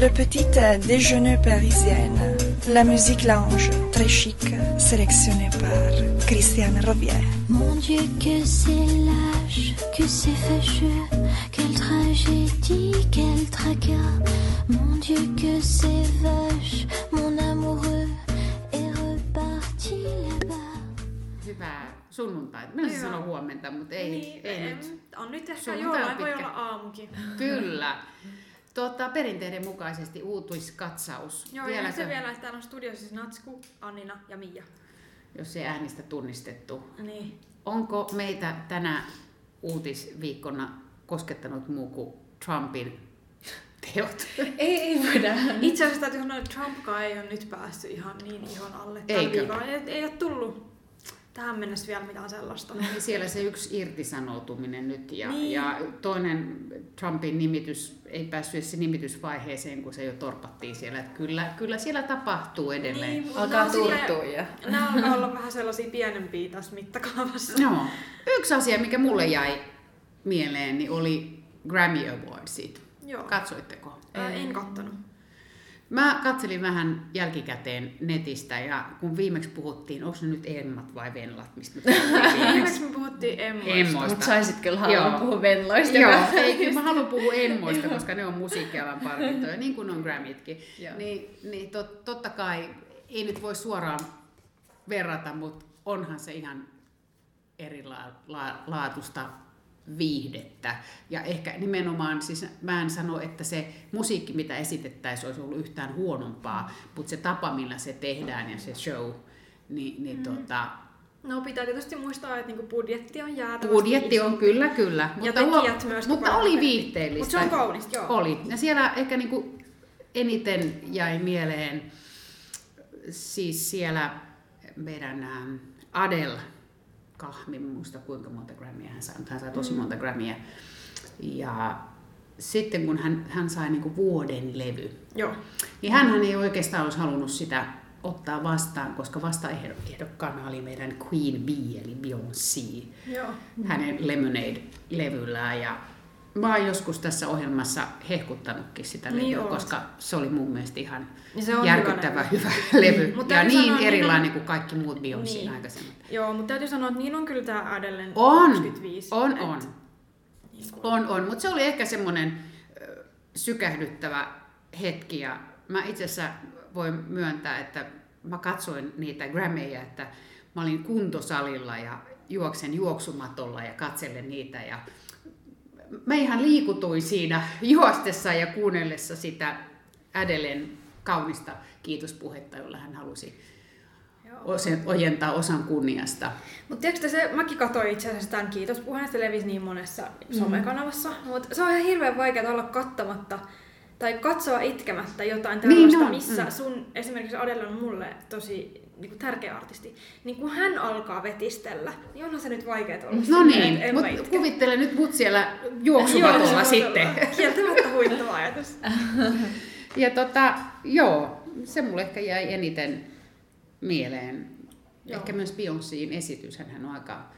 Le petit déjeuner parisienne, la musique lounge, très chic, sélectionnée par Christiane Robier. Mon Dieu, que c'est lâche, que c'est fâcheux, quelle tragédie, quel tracas. Mon Dieu, que c'est vache, mon amoureux est reparti là-bas. Hyvää sunnuntaita. Minä Hyvä. huomenta, mutta ei, Niin, ei em, nyt. On nyt ehkä on voi olla aamukin. Kyllä. Tota, perinteiden mukaisesti uutuiskatsaus. Joo, ja Vieläkö, se vielä, että täällä on studiossa siis Natsku, Annina ja Mia. jos ei äänistä tunnistettu. Niin. Onko meitä tänä uutisviikkona koskettanut muu kuin Trumpin teot? Ei, ei voida. Itse asiassa täytyy sanoa, että Trumpkaan ei ole nyt päässyt ihan niin ihon alle. Eikö? viikolla. Ei, ei ole tullut tähän mennessä vielä mitään sellaista. No, niin siellä se yksi irtisanoutuminen nyt ja, Niin. ja toinen Trumpin nimitys ei päässyt edes se nimitysvaiheeseen, kun se jo torpattiin siellä. Että kyllä, kyllä siellä tapahtuu edelleen. Niin, Alkaa turtua ja... Nämä alkaa olla vähän sellaisia pienempiä tässä mittakaavassa. No, yksi asia, mikä mulle jäi mieleen, niin oli Grammy Awardsit. Joo. Katsoitteko? Ää, en kattonut. Mä katselin vähän jälkikäteen netistä ja kun viimeksi puhuttiin, onko ne nyt Emmat vai Venlat, mistä me puhuttiin viimeksi? Me puhuttiin Emmoista. Emmoista. Mutta saisit kyllä haluaa puhua venloista. Joo, ei, kyllä mä haluan puhua emmoista, koska ne on musiikkialan palkintoja, niin kuin on Grammytkin. Joo. Niin, niin tot, totta kai ei nyt voi suoraan verrata, mutta onhan se ihan erilaatusta viihdettä. Ja ehkä nimenomaan, siis mä en sano, että se musiikki, mitä esitettäisiin, olisi ollut yhtään huonompaa, mutta se tapa, millä se tehdään ja se show, niin, niin mm. tota, No pitää tietysti muistaa, että niinku budjetti on jäätävästi Budjetti on isompi. kyllä, kyllä. Ja tekijät myöskin mutta oli viihteellistä. Mut se on kaunista, joo. Oli. Ja siellä ehkä niinku eniten jäi mieleen siis siellä meidän ähm, Kahmi, muista kuinka monta grammia hän sai, mutta hän sai tosi monta grammia. Ja sitten kun hän, hän sai niinku vuoden levy, Joo. niin hän ei oikeastaan olisi halunnut sitä ottaa vastaan, koska vastaehdokkaana oli meidän Queen Bee, eli Beyoncé Joo. hänen Lemonade-levyllään. Ja mä oon joskus tässä ohjelmassa hehkuttanutkin sitä Niin levyä, koska se oli mun mielestä ihan Niin se on järkyttävä hyvä hyvä levy. Mutta ja niin sanoa, niin erilainen on- kuin kaikki muut Beyoncéin Niin. aikaisemmat. Joo, mutta täytyy sanoa, että niin on kyllä tämä Adelen On, 25. on, et on. Niinku, On, on, mutta se oli ehkä semmoinen sykähdyttävä hetki ja mä itse asiassa voin myöntää, että mä katsoin niitä Grammyjä, että mä olin kuntosalilla ja juoksen juoksumatolla ja katselen niitä ja mä ihan liikutuin siinä juostessa ja kuunnellessa sitä Adelen kaunista kiitospuhetta, jolla hän halusi osen- ojentaa osan kunniasta. Mutta tiedätkö se, mäkin katsoin itse asiassa tämän kiitospuheen, se levisi niin monessa somekanavassa, mutta se on ihan hirveän vaikeaa olla kattamatta tai katsoa itkemättä jotain Niin tällaista, on, missä mm. sun, esimerkiksi Adele on mulle tosi niin kuin tärkeä artisti, niin kun hän alkaa vetistellä, niin onhan se nyt vaikeaa olla No niin, mutta kuvittele nyt mut siellä juoksumatolla sitten. Kieltämättä huittava ajatus. Ja tota, joo, se mulle ehkä jäi eniten mieleen. Joo. Ehkä myös Beyoncéin esitys, hän on aika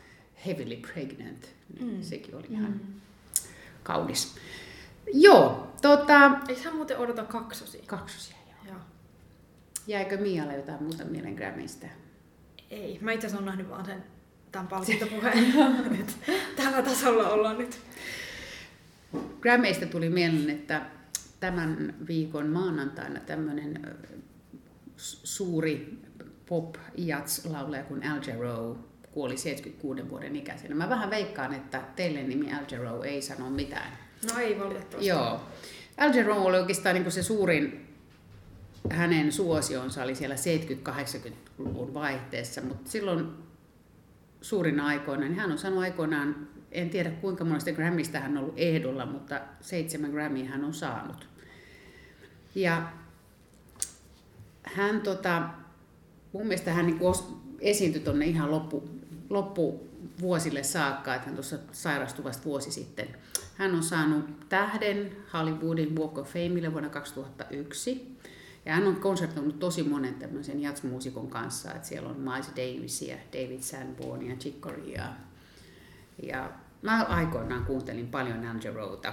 heavily pregnant. Niin Mm. Sekin oli ihan kaunis. Joo, tota, Ei hän muuten odota kaksosia. kaksosia. Jäikö Mialle jotain muuta mielen Grammystä? Ei, mä itse asiassa nähnyt vaan sen tämän palkintopuheen. Tällä tasolla ollaan nyt. Grammyista tuli mieleen, että tämän viikon maanantaina tämmöinen suuri pop jats laulaja kuin Al Jarreau kuoli 76 vuoden ikäisenä. Mä vähän veikkaan, että teille nimi Al Jarreau ei sano mitään. No ei valitettavasti. Joo. Al Jarreau oli oikeastaan niin se suurin hänen suosionsa oli siellä 70-80-luvun vaihteessa, mutta silloin suurina aikoina, niin hän on saanut aikoinaan, en tiedä kuinka monesta Grammista hän on ollut ehdolla, mutta seitsemän Grammia hän on saanut. Ja hän tota, mun mielestä hän niin esiintyi tuonne ihan loppu, loppuvuosille saakka, että hän tuossa sairastui vasta vuosi sitten. Hän on saanut tähden Hollywoodin Walk of Fameille vuonna 2001. Ja hän on konsertoinut tosi monen tämmöisen jatsmuusikon kanssa, että siellä on Miles Davisia, David Sanbornia, Chicoria. Ja mä aikoinaan kuuntelin paljon Algerota.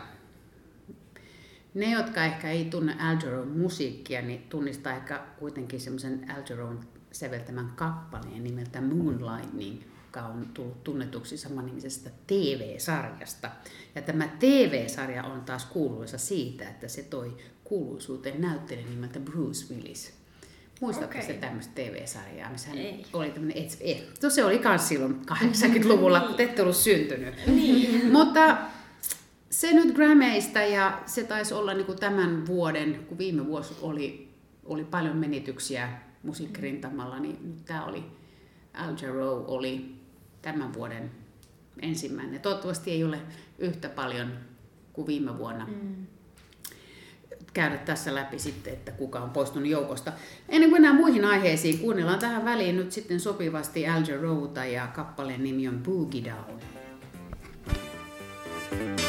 Ne, jotka ehkä ei tunne Algeron musiikkia, niin tunnistaa ehkä kuitenkin semmoisen Algeron seveltämän säveltämän kappaleen nimeltä Moonlightning, joka on tullut tunnetuksi samanimisestä TV-sarjasta. Ja tämä TV-sarja on taas kuuluisa siitä, että se toi kuuluisuuteen näyttelijä nimeltä Bruce Willis. Muistatko okay. sitä tämmöistä TV-sarjaa, missä hän ei. oli tämmöinen et, et. No se oli myös silloin 80-luvulla, niin. kun ette ollut syntynyt. Niin. Mutta se nyt Grammyista ja se taisi olla niin kuin tämän vuoden, kun viime vuosi oli, oli paljon menetyksiä musiikkirintamalla, niin tämä oli, Al Jarreau oli tämän vuoden ensimmäinen. Toivottavasti ei ole yhtä paljon kuin viime vuonna. Mm käydä tässä läpi sitten, että kuka on poistunut joukosta. Ennen kuin mennään muihin aiheisiin, kuunnellaan tähän väliin nyt sitten sopivasti Al Jarrouta ja kappaleen nimi on Boogie Down. thank you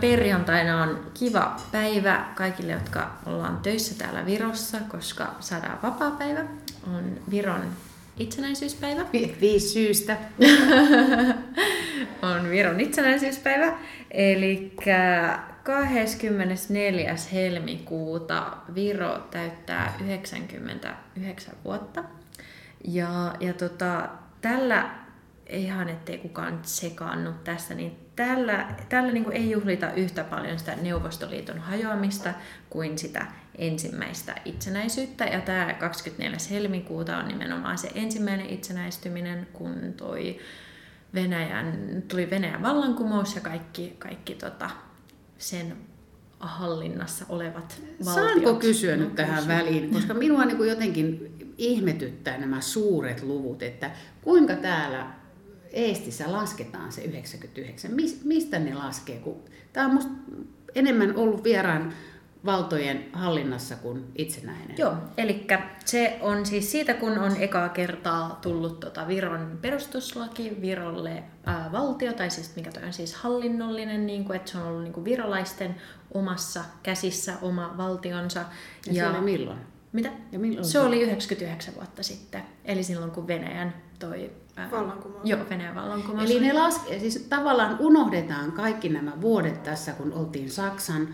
perjantaina on kiva päivä kaikille, jotka ollaan töissä täällä Virossa, koska saadaan vapaa-päivä. On Viron itsenäisyyspäivä. Vi- viisi syystä. on Viron itsenäisyyspäivä. Eli 24. helmikuuta Viro täyttää 99 vuotta. Ja, ja tota, tällä, ihan ettei kukaan sekaannu tässä, niin tällä, tällä niin ei juhlita yhtä paljon sitä Neuvostoliiton hajoamista kuin sitä ensimmäistä itsenäisyyttä. Ja tämä 24. helmikuuta on nimenomaan se ensimmäinen itsenäistyminen, kun toi Venäjän, tuli Venäjän vallankumous ja kaikki, kaikki tota, sen hallinnassa olevat valtiot. Saanko kysyä nyt No, tähän väliin, koska minua niin kuin jotenkin ihmetyttää nämä suuret luvut, että kuinka täällä Eestissä lasketaan se 99, Mis, mistä ne laskee? Kun tämä on musta enemmän ollut vieraan valtojen hallinnassa kuin itsenäinen. Joo, eli se on siis siitä, kun on ekaa kertaa tullut tota Viron perustuslaki Virolle ää, valtio, tai siis mikä toi on siis hallinnollinen, niin kuin, että se on ollut niin kuin virolaisten omassa käsissä oma valtionsa. Ja, ja se oli milloin? Mitä? Ja milloin Se oli 99 vuotta sitten, eli silloin kun Venäjän toi... Vallankumous. Joo, Venäjän vallankumous. Eli ne laske, siis tavallaan unohdetaan kaikki nämä vuodet tässä, kun oltiin Saksan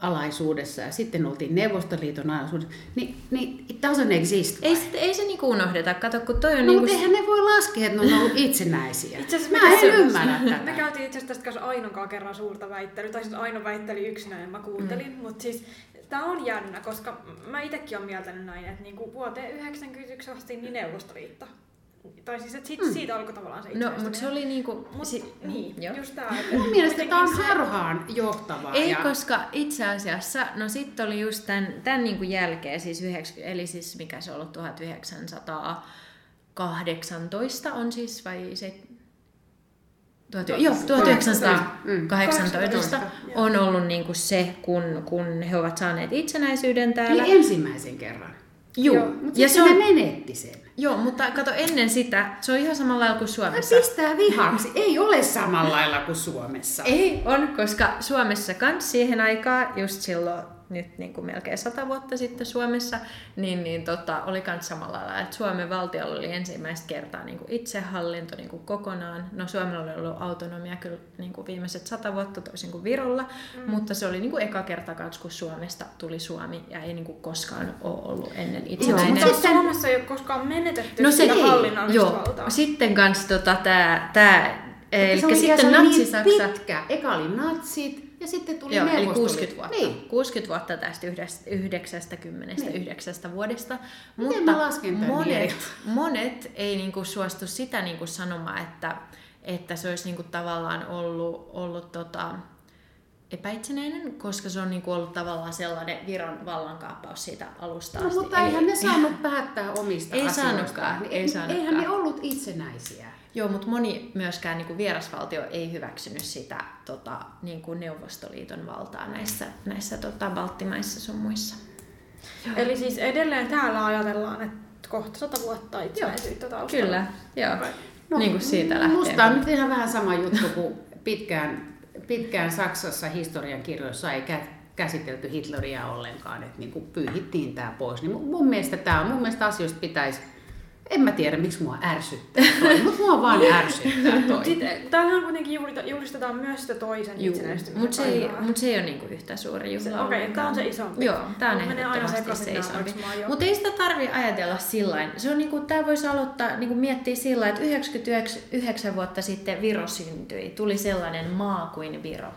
alaisuudessa ja sitten oltiin Neuvostoliiton alaisuudessa, niin, niin it doesn't exist. Ei, sit- ei se niinku unohdeta, kato kun toi on No, niinku... mutta eihän ne voi laskea, että ne on ollut itsenäisiä. Itse asiassa Mä me en käytiin- ymmärrä tätä. Me käytiin itse asiassa tästä kanssa Ainonkaan kerran suurta väittelyä, tai siis Aino väitteli yksinään mä kuuntelin, mm. mutta siis tää on jännä, koska mä itekin olen mieltänyt näin, että niinku vuoteen 91 asti niin Neuvostoliitto. Tai siis, että siitä, siitä alkoi tavallaan se No, mutta se oli niinku... Mut, si- niin, joo. just tää. että Mun mielestä tämä on se- harhaan johtavaa. Ei, ja... koska itse asiassa, no sitten oli just tämän, tämän niin kuin jälkeen, siis 90, eli siis mikä se on ollut 1918 on siis, vai se, Tuhat, joo, 1918 on ollut niin kuin se, kun, kun he ovat saaneet itsenäisyyden täällä. Eli ensimmäisen kerran. Joo, Joo, Mutta ja sitten se on, ne menetti sen. joo, mutta kato ennen sitä, se on ihan samalla lailla kuin Mä Suomessa. pistää vihaksi. Ei ole samalla lailla kuin Suomessa. Ei, on, koska Suomessa kans siihen aikaan, just silloin nyt niin kuin melkein sata vuotta sitten Suomessa, niin, niin tota, oli kans samalla lailla, että Suomen valtiolla oli ensimmäistä kertaa niin kuin itsehallinto niin kuin kokonaan. No Suomella oli ollut autonomia kyllä niin kuin viimeiset sata vuotta toisin kuin Virolla, mm. mutta se oli niin kuin eka kerta kans, kun Suomesta tuli Suomi ja ei niin kuin koskaan ole ollut ennen Joo, itsenäinen. mutta Suomessa ei ole koskaan menetetty No se sitä ei, hallinnollista joo. valtaa. Sitten kans tota, tää, tää Eli sitten Natsi-Saksa... niin pitkä. Eka oli natsit ja sitten tuli Joo, eli Neuvostoliitto. 60 vuotta. Niin. 60 vuotta tästä yhdestä- 99 niin. vuodesta. Miten tän monet, monet ei niinku suostu sitä niinku sanomaan, että, että se olisi niinku tavallaan ollut, ollut tota, epäitsenäinen, koska se on niinku ollut tavallaan sellainen Viron vallankaappaus siitä alusta No, asti. mutta eihän ne saanut päättää omista Ei asioistaan. saanutkaan, Niin ei saanutkaan. Eihän ne ollut itsenäisiä. Joo, mutta moni myöskään niin kuin vierasvaltio ei hyväksynyt sitä tota, niin kuin Neuvostoliiton valtaa näissä, näissä tota, Baltimaissa sun muissa. Eli siis edelleen täällä ajatellaan, että kohta sata vuotta itsenäisyyttä taustalla. Kyllä, joo. No, niin kuin siitä lähtee. Musta on nyt ihan vähän sama juttu kuin pitkään, pitkään Saksassa historiankirjoissa ei kä- käsitelty Hitleriä ollenkaan, että niin kuin pyyhittiin tämä pois. Niin mun- mun mielestä tämä on, mun mielestä asioista pitäisi, en mä tiedä miksi mua ärsyttää toi, mutta mua vaan ärsyttää toi. Sitten, täällähän kuitenkin juhlistetaan myös sitä toisen Juu, itsenäistymisen mutta se, ei, mut se ei ole niinku yhtä suuri juhla okei, ollenkaan. tää on se isompi. Joo, tää on ehdottomasti se isompi. Mutta ei sitä tarvi ajatella sillä Se on niinku, tää voisi aloittaa niinku miettiä sillä että 99 vuotta sitten Viro syntyi. Tuli sellainen maa kuin Viro.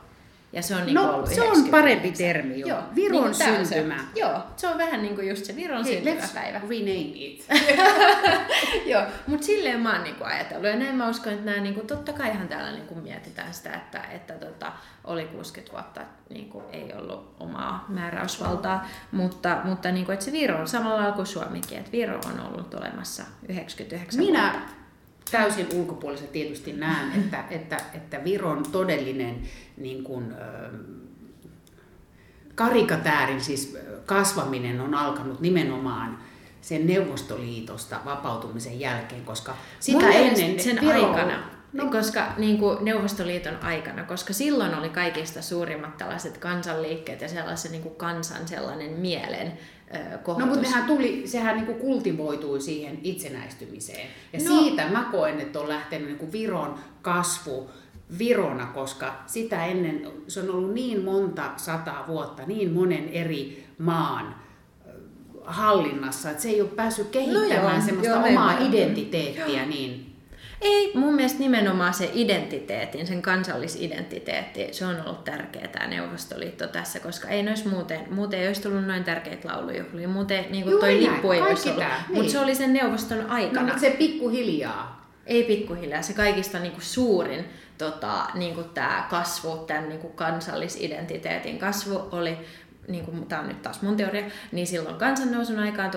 Ja se on No, ollut se on 99. parempi termi jo. Viron niinku tää on se. syntymä. Joo, se on vähän niinku just se Viron let's syntymäpäivä. rename it. Joo, mutta silleen mä oon niinku ajatellut. Ja näin mä uskon, että nää, niinku, totta kaihan täällä niinku mietitään sitä, että, että tota, oli 60 vuotta, niinku, ei ollut omaa määräysvaltaa. Mutta, mutta niinku, että se Viro on samalla lailla kuin Suomikin, että Viro on ollut olemassa 99 Minä vuotta. Täysin ulkopuolisesti tietysti näen, että, että, että Viron todellinen niin kuin, karikatäärin siis kasvaminen on alkanut nimenomaan sen Neuvostoliitosta vapautumisen jälkeen, koska sitä Mun mielestä ennen sen Viro- aikana, no. koska niin kuin Neuvostoliiton aikana, koska silloin oli kaikista suurimmat tällaiset kansanliikkeet ja sellaisen niin kuin kansan sellainen mielen ö, No kohotus. mutta nehän tuli, sehän niinku kultivoitui siihen itsenäistymiseen. Ja No. siitä mä koen, että on lähtenyt niinku Viron kasvu Virona, koska sitä ennen se on ollut niin monta sataa vuotta, niin monen eri maan ö, hallinnassa, että se ei ole päässyt kehittämään No joo, semmoista joo, omaa identiteettiä niin. Ei, mun mielestä nimenomaan se identiteetin, sen kansallisidentiteetti, se on ollut tärkeä tämä Neuvostoliitto tässä, koska ei nois muuten, muuten ei olisi tullut noin tärkeitä laulujuhlia, muuten niin kuin toi näin, lippu ei olisi ollut, tää, mutta niin. se oli sen neuvoston aikana. No, mutta se pikkuhiljaa. Ei pikkuhiljaa, se kaikista niinku suurin tota, niinku tämä kasvu, tämän niinku kansallisidentiteetin kasvu oli, niinku, tämä on nyt taas mun teoria, niin silloin kansannousun aikaan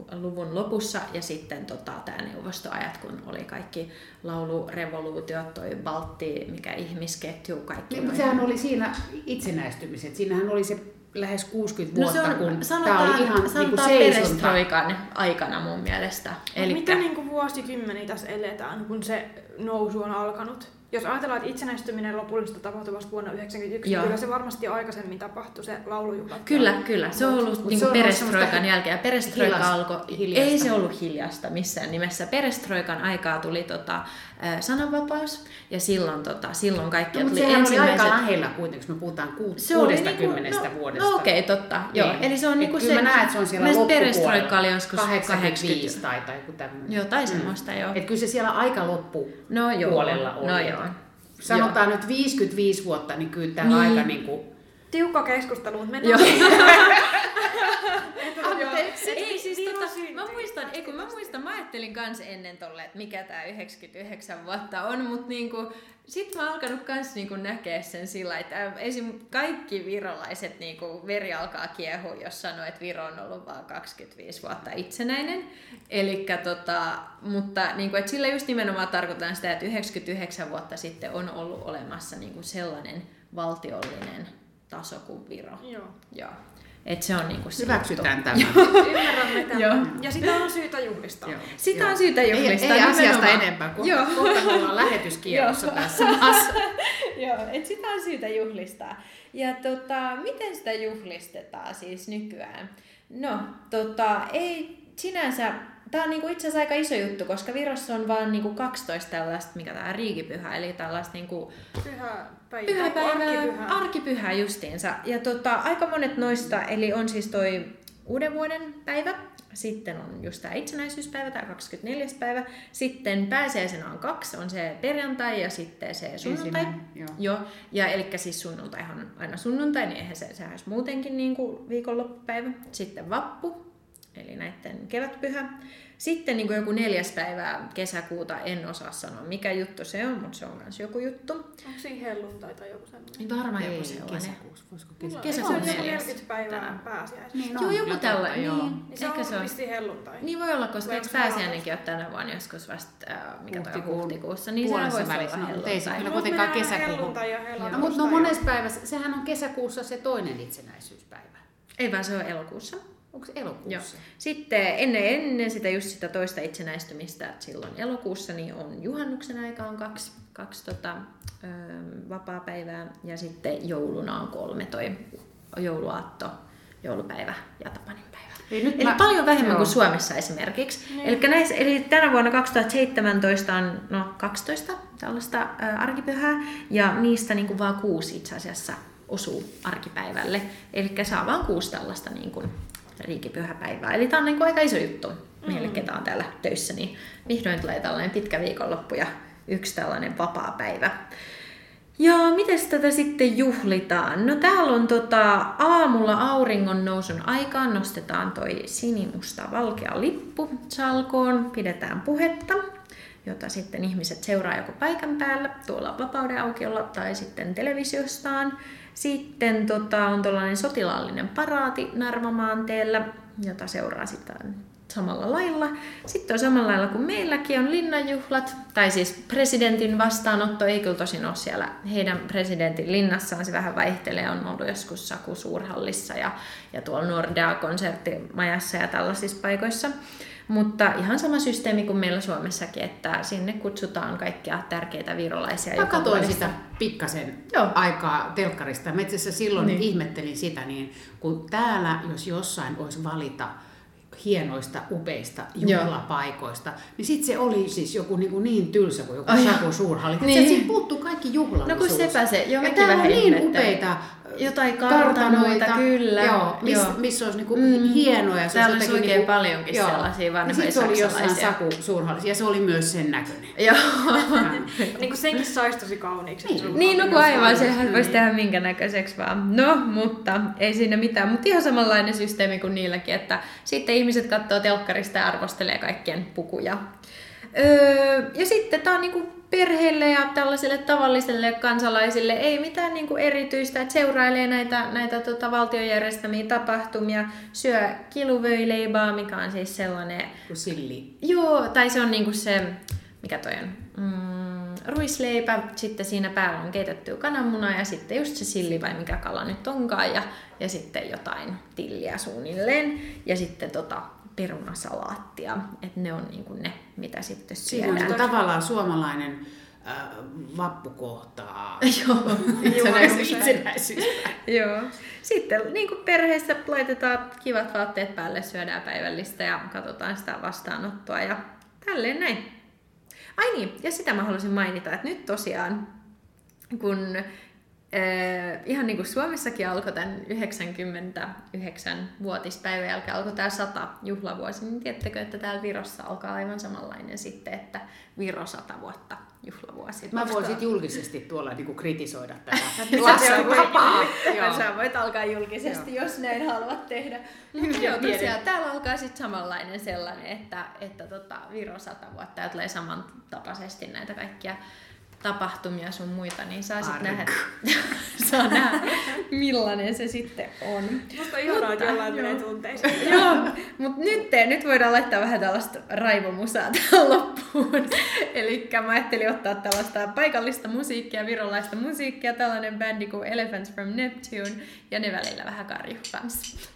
1800-luvun lopussa ja sitten tota, tämä neuvostoajat, kun oli kaikki laulurevoluutiot, toi Baltti, mikä ihmisketju, kaikki. Niin, mutta sehän oli siinä itsenäistymiset. Siinähän oli se lähes 60 No vuotta, se on, kun tämä sanotaan, oli ihan niinku sanotaan perestroikan aikana mun mielestä. Eli Elikkä, mitä niinku vuosikymmeniä tässä eletään, kun se nousu on alkanut? Jos ajatellaan, että itsenäistyminen lopullisesti tapahtui vasta vuonna 1991, Joo. niin kyllä se varmasti aikaisemmin tapahtui se laulujuhla. Kyllä, kyllä. Se on ollut Mut niin se on perestroikan semmoista jälkeen. Ja perestroika hiljasta- alkoi, hiljasta. ei se ollut hiljasta missään nimessä. Perestroikan aikaa tuli tota, sananvapaus ja silloin, tota, silloin kaikki No, tuli sehän oli ensimmäiset... aika lähellä kuitenkin, jos me puhutaan ku- Se oli 60 niinku, no, vuodesta. No okei, okay, totta. Joo. Niin. Eli se on niinku kyllä se... mä näen, että se on siellä loppupuolella. perestroika oli joskus 85 80. tai, tai joku tämmöinen. Jotain semmoista, joo. Et kyllä se siellä aika loppu No joo. puolella oli. No joo. Sanotaan nyt 55 vuotta, niin kyllä tämä Niin. aika niin kuin... Tiukka keskustelu, mutta Joo. mennään... Anteeksi. Ei siis Viro tota, syntyi. mä muistan, ei kun mä muistan, mä ajattelin kans ennen tolle, että mikä tää 99 vuotta on, mutta niinku, sit mä oon alkanut kans niinku näkee sen sillä, että esim. kaikki virolaiset niinku veri alkaa kiehua, jos sanoo, että Viro on ollut vaan 25 vuotta itsenäinen. Elikkä tota, mutta niinku, et sillä just nimenomaan tarkoitan sitä, että 99 vuotta sitten on ollut olemassa niinku sellainen valtiollinen taso kuin Viro. Joo. Joo. Et se on niinku se Hyväksytään tämä. Ymmärrämme Joo. tämän. Ja sitä on syytä juhlistaa. Joo. Sitä Joo. on syytä Ei, juhlistaa. ei asiasta nimenomaan. enempää, kun Joo. kohta ollaan lähetyskierrossa tässä. Joo, et sitä on syytä juhlistaa. Ja tota, miten sitä juhlistetaan siis nykyään? No, tota, ei sinänsä, tämä on niinku itse asiassa aika iso juttu, koska Virossa on vaan niinku 12 tällaista, mikä tämä riigipyhä, eli tällaista niinku Pyhä päivä. pyhäpäivää, Arkipyhä. arkipyhä justiinsa. Ja tota, aika monet noista, eli on siis toi uuden vuoden päivä, sitten on just tämä itsenäisyyspäivä, tämä 24. päivä, sitten pääsiäisenä on kaksi, on se perjantai ja sitten se sunnuntai. Ensimmäinen, joo. Joo, ja eli siis sunnuntaihan aina sunnuntai, niin eihän se, sehän olisi muutenkin niin kuin viikonloppupäivä. Sitten vappu, eli näiden kevätpyhä. Sitten niin kuin joku neljäs päivä kesäkuuta, en osaa sanoa mikä juttu se on, mutta se on myös joku juttu. Onko siinä helluntai tai joku semmoinen? Niin varmaan Ei, joku sellainen. kesäkuussa. Voisiko kesäkuussa? Kesäkuun se neljäs. 40 päivää Tänään. pääsiäisestä? Niin, no, Joo, joku tällainen, niin. Niin se Ehkä on se on. vissiin helluntai. Niin voi olla, koska eikö pääsiäinenkin ole tänä vuonna joskus vasta, äh, mikä toi on huhtikuussa, niin sehän voisi välissä. olla No, mutta ei se helluntai. kyllä Mut kuitenkaan kesäkuuhun. helluntai ja helluntai. No, mutta no monessa päivässä, sehän on kesäkuussa se toinen itsenäisyyspäivä. Ei vaan se on elokuussa. Onko se elokuussa? Joo. Sitten ennen, ennen sitä just sitä toista itsenäistymistä silloin elokuussa, niin on juhannuksen aika on kaksi, kaksi tota, ö, vapaa-päivää ja sitten jouluna on kolme toi jouluaatto, joulupäivä ja tapanin päivä. Eli nyt Eli mä- paljon vähemmän Joo. kuin Suomessa esimerkiksi. Niin. Eli, näissä, eli tänä vuonna 2017 on no, 12 tällaista ä, arkipyhää, ja niistä niin kuin vaan kuusi itse asiassa osuu arkipäivälle. Eli saa vaan kuusi tällaista niin kuin, riikipyhäpäivää. Eli tämä on niin kuin aika iso juttu meille, ketä on täällä töissä. Niin vihdoin tulee tällainen pitkä viikonloppu ja yksi tällainen vapaa päivä. Ja miten tätä sitten juhlitaan? No täällä on tota, aamulla auringon nousun aikaan nostetaan toi sinimusta valkea lippu salkoon, pidetään puhetta, jota sitten ihmiset seuraa joko paikan päällä tuolla vapauden aukiolla tai sitten televisiostaan. Sitten tota, on tällainen sotilaallinen paraati Narvamaanteella, jota seuraa sitten samalla lailla. Sitten on samalla lailla kuin meilläkin on linnanjuhlat, tai siis presidentin vastaanotto ei kyllä tosin ole siellä heidän presidentin linnassaan, se vähän vaihtelee, on ollut joskus Saku Suurhallissa ja, ja tuolla Nordea konserttimajassa ja tällaisissa paikoissa. Mutta ihan sama systeemi kuin meillä Suomessakin, että sinne kutsutaan kaikkia tärkeitä virolaisia. Mä katsoin sitä pikkasen Joo. aikaa telkkarista. Mä itse silloin Niin. ihmettelin sitä, niin kun täällä, jos jossain olisi valita hienoista, upeista Joo. juhlapaikoista, niin sitten se oli siis joku niin, kuin niin tylsä kuin joku Ai oh, joo. Saku Suurhalli. Niin. Siitä puuttuu kaikki juhlallisuus. No kun sepä se, joo, ja täällä on niin upeita Jotain kartanoita, kyllä. Joo, miss, Joo. missä olisi niinku Mm. hienoja. se Täällä olisi oikein paljonkin sellaisia vanhoja Ja se oli jossain. Saku Suurhallissa ja se oli myös sen näköinen. Joo. Niin kuin senkin saisi tosi kauniiksi. sulla Niin, no kun aivan, sehän voisi tehdä minkä näköiseksi vaan. No, mutta ei siinä mitään. Mutta ihan samanlainen systeemi kuin niilläkin, että sitten ihmiset katsoo telkkarista ja arvostelee kaikkien pukuja. Öö, ja sitten tämä on niinku perheelle ja tällaisille tavallisille kansalaisille. Ei mitään niinku erityistä, että seurailee näitä, näitä tota valtion järjestämiä tapahtumia, syö kiluvöileibaa, mikä on siis sellainen Kun silli. Joo, tai se on niinku se, mikä toi on, mm, ruisleipä, sitten siinä päällä on keitettyä kananmunaa ja sitten just se silli vai mikä kala nyt onkaan ja, ja sitten jotain tilliä suunnilleen. Ja sitten tota perunasalaattia, että ne on niinku ne, mitä sitten Siinä on syödään. tavallaan suomalainen äh, vappukohtaa. Joo, itsenäisyys. Itsenäisyys. Joo. Sitten niin kuin perheessä laitetaan kivat vaatteet päälle, syödään päivällistä ja katsotaan sitä vastaanottoa ja tälleen näin. Ai niin, ja sitä mä halusin mainita, että nyt tosiaan, kun äh, ihan niin kuin Suomessakin alkoi tämän 99-vuotispäivän jälkeen alkoi tämä 100 juhlavuosi, niin tiedättekö, että täällä Virossa alkaa aivan samanlainen sitten, että Viro 100 vuotta juhlavuosi. Mä voin sit julkisesti tuolla niinku kritisoida tätä. Vapaa. Joo. Sä voit alkaa julkisesti, jos näin haluat tehdä. Mutta joo, tosiaan täällä alkaa sitten samanlainen sellainen, että, että tota, Viro 100 vuotta ja tulee samantapaisesti näitä kaikkia tapahtumia sun muita, niin saa sitten nähdä, saa nähdä, millainen se sitten on. Musta on ihanaa, että Mutta, jollain menee tunteisiin. Joo, mutta nyt, nyt voidaan laittaa vähän tällaista raivomusaa tähän loppuun. Eli mä ajattelin ottaa tällaista paikallista musiikkia, virolaista musiikkia, tällainen bändi kuin Elephants from Neptune, ja ne välillä vähän karju kanssa.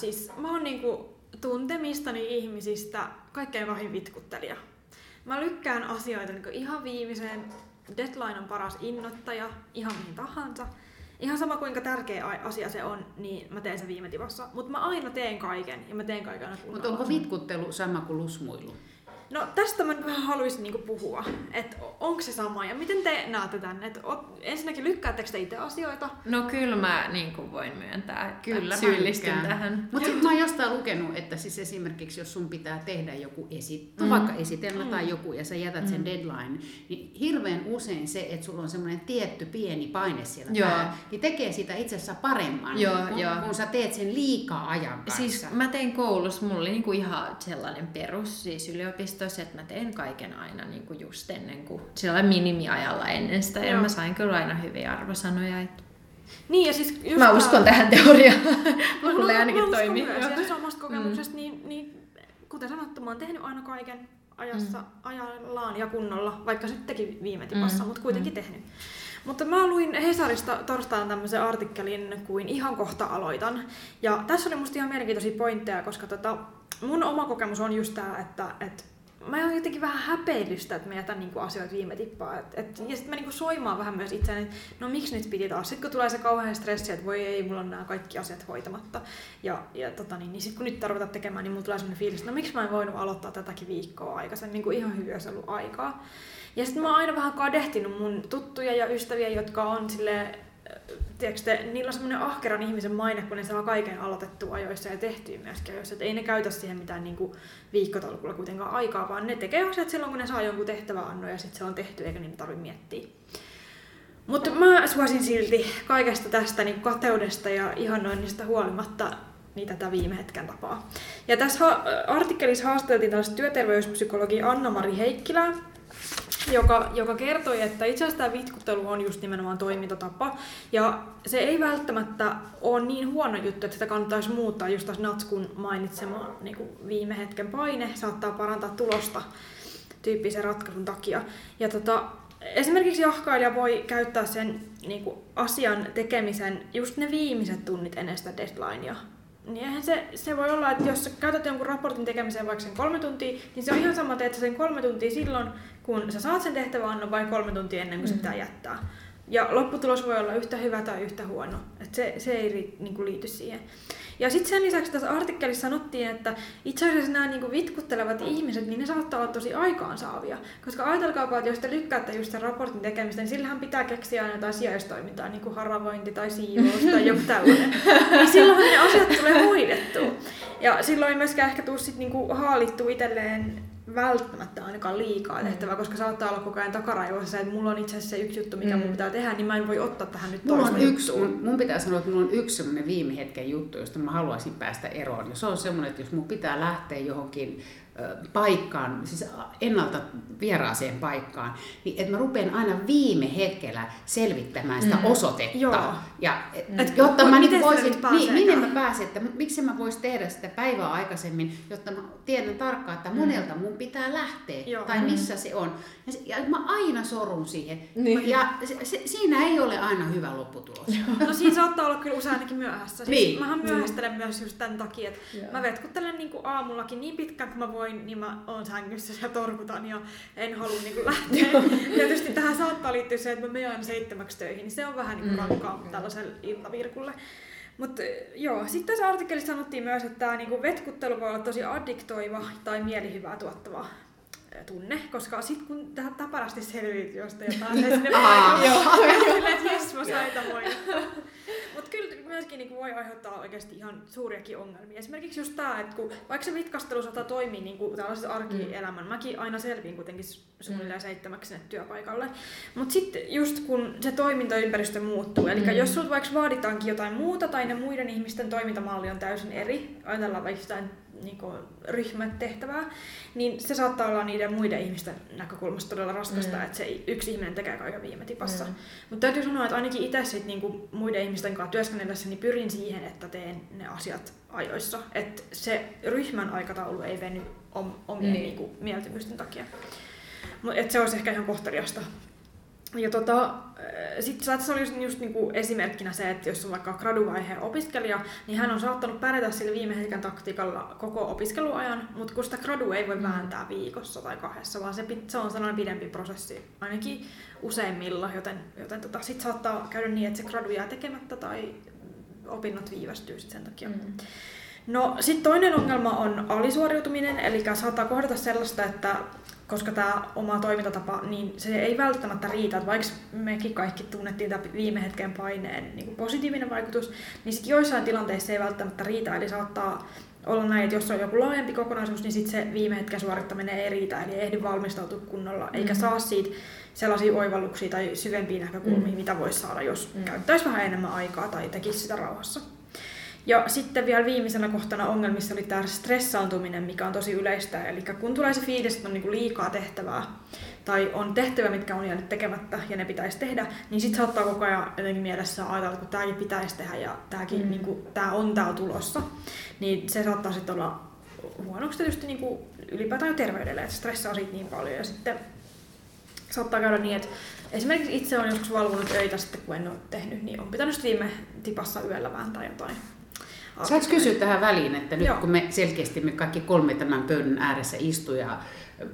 Siis mä oon niinku tuntemistani ihmisistä kaikkein pahin vitkuttelija. Mä lykkään asioita niinku ihan viimeiseen. Deadline on paras innoittaja, ihan mihin tahansa. Ihan sama kuinka tärkeä asia se on, niin mä teen sen viime tipassa. Mutta mä aina teen kaiken ja mä teen kaiken aina Mutta onko vitkuttelu sama kuin lusmuilu? No tästä mä vähän haluaisin niinku puhua, että onko se sama ja miten te näette tänne? Et oot- ensinnäkin lykkäättekö te itse asioita? No kyllä mä niin kuin voin myöntää, että Kyllä, mä syyllistyn lykkään. tähän. Mutta sitten mä oon jostain lukenut, että siis esimerkiksi jos sun pitää tehdä joku esitys, mm. vaikka esitelmä tai joku, ja sä jätät sen deadline, niin hirveän usein se, että sulla on semmoinen tietty pieni paine siellä Joo. päällä, niin tekee sitä itse asiassa paremman, Joo, kun, joo. kun sä teet sen liikaa ajan kanssa. Siis mä tein koulussa, mulla oli niinku ihan sellainen perus siis yliopistossa, että mä tein kaiken aina niinku just ennen kuin sillä minimiajalla ennen sitä. Ja Joo. mä sain kyllä aina hyviä arvosanoja. Että Niin ja siis just mä tää- uskon tähän teoriaan. Mä- Mulle ainakin mä toimii. Myös. Ja siis omasta kokemuksesta, niin, niin kuten sanottu, mä oon tehnyt aina kaiken ajassa, mm. ajallaan ja kunnolla, vaikka sittenkin viime tipassa, Mm, mutta kuitenkin tehnyt. Mutta mä luin Hesarista torstaina tämmöisen artikkelin kuin Ihan kohta aloitan. Ja tässä oli musta ihan mielenkiintoisia pointteja, koska tota, mun oma kokemus on just tää, että, että mä oon jotenkin vähän häpeilystä, että mä jätän niinku asioita viime tippaan. Et, et, ja sitten mä niinku soimaan vähän myös itseäni, että no miksi nyt piti taas. Sitten kun tulee se kauhean stressi, että voi ei, mulla on nämä kaikki asiat hoitamatta. Ja, ja tota, niin, niin sitten kun nyt tarvitaan tekemään, niin mulla tulee sellainen fiilis, että no miksi mä en voinut aloittaa tätäkin viikkoa aikaisemmin, niin kuin ihan hyvin olisi ollut aikaa. Ja sitten mä oon aina vähän kadehtinut mun tuttuja ja ystäviä, jotka on silleen, tiedätkö te, niillä on semmoinen ahkeran ihmisen maine, kun ne saa kaiken aloitettua ajoissa ja tehtyä myöskin ajoissa. Että ei ne käytä siihen mitään niin viikkotolkulla kuitenkaan aikaa, vaan ne tekee asiat silloin, kun ne saa jonkun tehtäväannon ja sitten se on tehty, eikä niin tarvitse miettiä. Mutta mä suosin silti kaikesta tästä niin kateudesta ja ihannoinnista huolimatta niin tätä viime hetken tapaa. Ja tässä artikkelissa haastateltiin tällaista työterveyspsykologi Anna-Mari Heikkilää, joka, joka kertoi, että itse asiassa tämä vitkuttelu on just nimenomaan toimintatapa. Ja se ei välttämättä ole niin huono juttu, että sitä kannattaisi muuttaa. Just taas Natskun mainitsema niin kuin viime hetken paine saattaa parantaa tulosta tyyppisen ratkaisun takia. Ja tota, esimerkiksi jahkailija voi käyttää sen niin kuin asian tekemisen just ne viimeiset tunnit ennen sitä deadlinea. Niin eihän se, se voi olla, että jos käytät jonkun raportin tekemiseen vaikka sen kolme tuntia, niin se on ihan sama, teet sä sen kolme tuntia silloin, kun sä saat sen tehtäväannon vai kolme tuntia ennen kuin se pitää jättää. Ja lopputulos voi olla yhtä hyvä tai yhtä huono. Et se, se ei ri, niinku liity siihen. Ja sitten sen lisäksi tässä artikkelissa sanottiin, että itse asiassa nämä niinku vitkuttelevat ihmiset, niin ne saattaa olla tosi aikaansaavia. Koska ajatelkaapa, että jos te lykkäätte just sen raportin tekemistä, niin sillähän pitää keksiä aina jotain sijaistoimintaa, niin kuin haravointi tai siivous tai joku tällainen. niin silloinhan ne asiat tulee hoidettua. Ja silloin ei myöskään ehkä tule sit niinku haalittua itselleen välttämättä ainakaan liikaa tehtävää, koska saattaa olla koko ajan takaraivoissa, että mulla on itse asiassa se yksi juttu, mikä Mm. mun pitää tehdä, niin mä en voi ottaa tähän nyt Mulla on yksi, mun, mun pitää sanoa, että mulla on yksi semmoinen viime hetken juttu, josta mä haluaisin päästä eroon. Ja se on semmoinen, että jos mun pitää lähteä johonkin paikkaan, siis ennalta vieraaseen paikkaan, niin että mä rupean aina viime hetkellä selvittämään sitä Mm. osoitetta. Joo. Ja, et, Et jotta ku- mä miten niin voisin, mi, pääseekään? minne mä pääsen, että miksi mä vois tehdä sitä päivää aikaisemmin, jotta mä tiedän tarkkaan, että monelta mun pitää lähteä, Joo. tai missä se on. Ja, se, ja mä aina sorun siihen. Niin. Ja se, se, siinä ei ole aina hyvä lopputulos. No siinä saattaa olla kyllä usein ainakin myöhässä. Siis Niin. Mähän myöhästelen myös just tämän takia, että Joo. mä vetkuttelen niinku aamullakin niin pitkään kuin mä voin, niin mä oon sängyssä ja torkutan ja en halua niinku lähteä. Tietysti tähän saattaa liittyä se, että mä menen seitsemäksi töihin, niin se on vähän niinku Mm. rankkaa tällaiselle iltavirkulle. Mutta joo, sitten tässä artikkelissa sanottiin myös, että tämä niinku vetkuttelu voi olla tosi addiktoiva tai mielihyvää tuottava tunne, koska sitten kun tähän täpärästi selviytyy jostain ja pääsee sinne paikalle, joo, silleen, että jes, mä sain tämän. Mutta kyllä myöskin niinku voi aiheuttaa oikeasti ihan suuriakin ongelmia. Esimerkiksi just tämä, että kun vaikka se vitkastelu saattaa toimia niinku tällaisessa arkielämän, mäkin aina selviin kuitenkin suunnilleen seitsemäksi sinne työpaikalle. Mutta sitten just kun se toimintaympäristö muuttuu, eli Mm. jos sulta vaikka vaaditaankin jotain muuta tai ne muiden ihmisten toimintamalli on täysin eri, ajatellaan vaikka jotain niinku, ryhmätehtävää, niin se saattaa olla niiden muiden ihmisten näkökulmasta todella raskasta, Mm. että se yksi ihminen tekee kaiken viime tipassa. Mm. Mutta täytyy sanoa, että ainakin itse sit niinku muiden ihmisten kanssa työskennellessäni pyrin siihen, että teen ne asiat ajoissa. Että se ryhmän aikataulu ei veny om, omien Niin. niinku mieltymysten takia. Mut, et se olisi ehkä ihan kohteliasta. Ja tota, sitten tässä oli just, just niinku esimerkkinä se, että jos on vaikka graduvaiheen opiskelija, niin hän on saattanut pärjätä sillä viime hetken taktiikalla koko opiskeluajan, mutta kun sitä gradu ei voi vääntää viikossa tai kahdessa, vaan se, se on sellainen pidempi prosessi, ainakin useimmilla, joten, joten tota, sitten saattaa käydä niin, että se gradu jää tekemättä tai opinnot viivästyy sit sen takia. Mm. No sitten toinen ongelma on alisuoriutuminen, eli saattaa kohdata sellaista, että koska tämä oma toimintatapa, niin se ei välttämättä riitä, että vaikka mekin kaikki tunnettiin tämä viime hetken paineen niin kuin positiivinen vaikutus, niin sitten joissain tilanteissa se ei välttämättä riitä, eli saattaa olla näin, että jos on joku laajempi kokonaisuus, niin sitten se viime hetken suorittaminen ei riitä, eli ei ehdi valmistautua kunnolla, eikä saa siitä sellaisia oivalluksia tai syvempiä näkökulmia, mitä voisi saada, jos käyttäisi vähän enemmän aikaa tai tekisi sitä rauhassa. Ja sitten vielä viimeisenä kohtana ongelmissa oli tämä stressaantuminen, mikä on tosi yleistä. Eli kun tulee se fiilis, että on niinku liikaa tehtävää, tai on tehtävä, mitkä on jäänyt tekemättä ja ne pitäisi tehdä, niin sitten saattaa koko ajan jotenkin mielessä ajatella, että tämäkin pitäisi tehdä ja tämäkin, mm. niinku, tämä on täällä tulossa, niin se saattaa sitten olla huonoksi tietysti niinku ylipäätään terveydelle, että stressaa siitä niin paljon. Ja sitten saattaa käydä niin, että esimerkiksi itse olen joskus valvonut öitä sitten, kun en ole tehnyt, niin on pitänyt viime tipassa yöllä vääntää jotain. Saanko kysyä tähän väliin, että nyt Joo. kun me selkeästi me kaikki kolme tämän pöydän ääressä istu ja ö,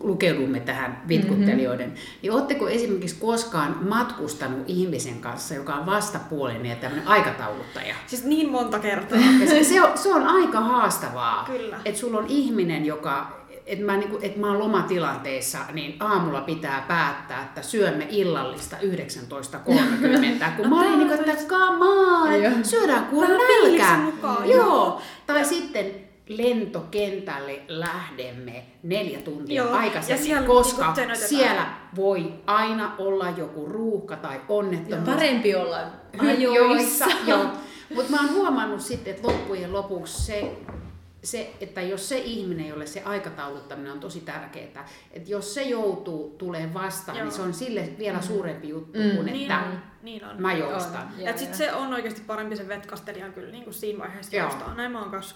lukeudumme tähän vitkuttelijoiden, mm-hmm. niin oletteko esimerkiksi koskaan matkustanut ihmisen kanssa, joka on vastapuolinen ja tämmöinen aikatauluttaja? Siis niin monta kertaa. Se, se, on, se on aika haastavaa, Kyllä. että sulla on ihminen, joka että mä, niinku, et mä oon lomatilanteessa, niin aamulla pitää päättää, että syömme illallista 19.30. Kun mä olin niinku, että come on, syödään kun nälkä. Joo. joo. Tai sitten lentokentälle lähdemme neljä tuntia Joo, ja aikaisemmin, siellä koska niinku tönötetään. siellä voi aina olla joku ruuhka tai onnettomuus. Parempi olla Ajoissa. ajoissa. Joo. Mutta mä oon huomannut sitten, että loppujen lopuksi se, se, että jos se ihminen, jolle se aikatauluttaminen on tosi tärkeää, että jos se joutuu tulee vastaan, Joo. niin se on sille vielä suurempi juttu Mm. kuin Niin että on, niin on. mä joustan. On, Et sit se on oikeasti parempi se vetkastelijan kyllä niin kuin siinä vaiheessa Joo. joustaa. Näin mä oon kanssa.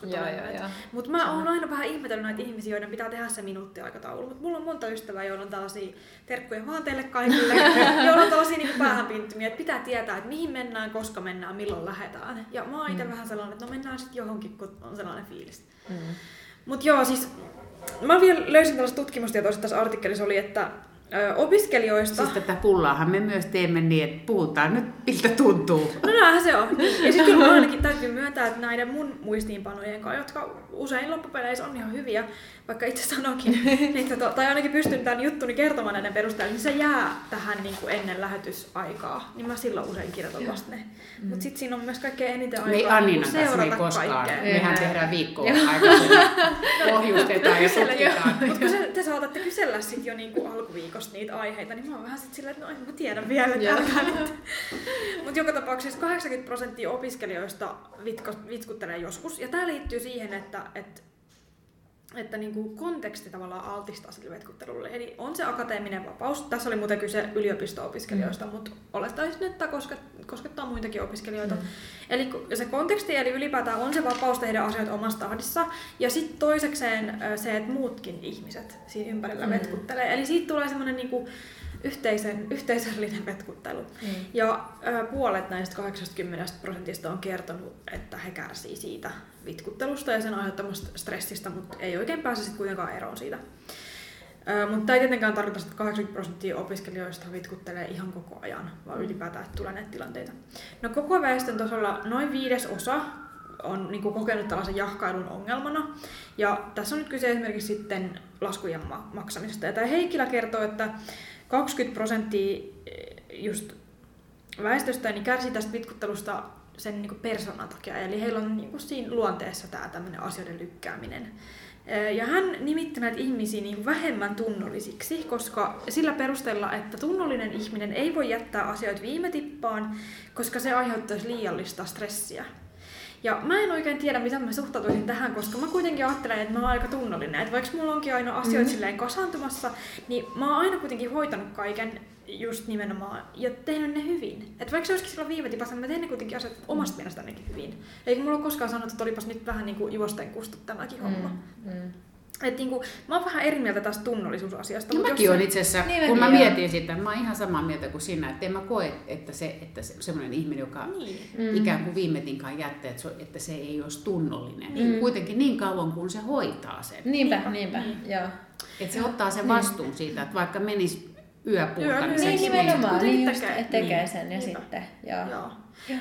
Mutta mä oon aina vähän ihmetellyt näitä ihmisiä, joiden pitää tehdä se minuuttiaikataulu. Mutta mulla on monta ystävää, joilla on tällaisia terkkuja vaan teille kaikille, joilla on tällaisia niin päähänpinttymiä, että pitää tietää, että mihin mennään, koska mennään, milloin lähdetään. Ja mä oon itse vähän sellainen, että no mennään sitten johonkin, kun on sellainen fiilis. Mm. Mutta joo, siis mä vielä löysin tällaista tutkimustietoa, tässä artikkelissa oli, että ö, opiskelijoista... Siis tätä pullaahan me myös teemme niin, että puhutaan nyt, miltä tuntuu. No näinhän se on. Ja sitten kyllä ainakin täytyy myöntää, että näiden mun muistiinpanojen kanssa, jotka usein loppupeleissä on ihan hyviä, vaikka itse sanokin, niin tota, tai ainakin pystyn tämän juttuni kertomaan näiden perusteella, niin se jää tähän niin kuin ennen lähetysaikaa. Niin mä silloin usein kirjoitan vasta ne. Mm. Mutta sitten siinä on myös kaikkein eniten Me ei aikaa Anninan niin kanssa me ei seurata koskaan. kaikkea. Mehän tehdään viikkoa aikaisemmin. Pohjustetaan ja tutkitaan. Mutta kun se, te saatatte kysellä sit jo niinku alkuviikosta niitä aiheita, niin mä oon vähän sit silleen, että no en mä tiedä vielä, että älkää nyt. Mutta joka tapauksessa 80 prosenttia opiskelijoista vitko, vitkuttelee joskus. Ja tämä liittyy siihen, että, että että niin kuin konteksti tavallaan altistaa sille vetkuttelulle. Eli on se akateeminen vapaus. Tässä oli muuten kyse yliopisto-opiskelijoista, mm. mutta olettaisin, että kosket, koskettaa muitakin opiskelijoita. Mm. Eli se konteksti, eli ylipäätään on se vapaus tehdä asioita omassa tahdissa. Ja sitten toisekseen se, että muutkin ihmiset siinä ympärillä mm. vetkuttelee. Eli siitä tulee semmoinen niin kuin yhteisen, yhteisöllinen vetkuttelu. Mm. Ja ö, puolet näistä 80 prosentista on kertonut, että he kärsii siitä vitkuttelusta ja sen aiheuttamasta stressistä, mutta ei oikein pääse sitten kuitenkaan eroon siitä. Ö, mutta tämä ei tietenkään tarkoita, että 80 prosenttia opiskelijoista vitkuttelee ihan koko ajan, vaan ylipäätään, että tulee näitä tilanteita. No koko väestön tasolla noin viides osa on niin kokenut tällaisen jahkailun ongelmana. Ja tässä on nyt kyse esimerkiksi sitten laskujen ma- maksamisesta. Ja tämä Heikkilä kertoo, että 20 prosenttia eh, just väestöstä niin kärsii tästä vitkuttelusta sen niin persoonan takia. Eli heillä on niin siinä luonteessa tämä tämmöinen asioiden lykkääminen. Eh, Ja hän nimitti näitä ihmisiä niin vähemmän tunnollisiksi, koska sillä perusteella, että tunnollinen ihminen ei voi jättää asioita viime tippaan, koska se aiheuttaisi liiallista stressiä. Ja mä en oikein tiedä, miten mä suhtautuisin tähän, koska mä kuitenkin ajattelen, että mä oon aika tunnollinen. Että vaikka mulla onkin aina asioita mm-hmm. silleen kasaantumassa, niin mä oon aina kuitenkin hoitanut kaiken just nimenomaan ja tehnyt ne hyvin. Että vaikka se olisikin silloin viime tipassa, niin mä teen ne kuitenkin asiat omasta mielestäni hyvin. Eikä mulla ole koskaan sanottu, että olipas nyt vähän niin kuin juosten kustut tämäkin homma. Mm. Et niinku, mä oon vähän eri mieltä tästä tunnollisuusasiasta. No mäkin olen se- itse asiassa, Niin kun mä joo. mietin sitä, mä oon ihan samaa mieltä kuin sinä, että en mä koe, että se, että se semmoinen ihminen, joka Niin. mm. ikään kuin viimetinkaan jättää, että se, että se ei olisi tunnollinen. Mm. Kuitenkin niin kauan kuin se hoitaa sen. Niinpä, niinpä, joo. Että se ottaa sen vastuun siitä, että vaikka menisi yöpuurtamiseksi. Niin Seksi, nimenomaan, kuitenkin niin just, tekee. että tekee Niin. sen ja Niinpä. sitten, joo. Joo.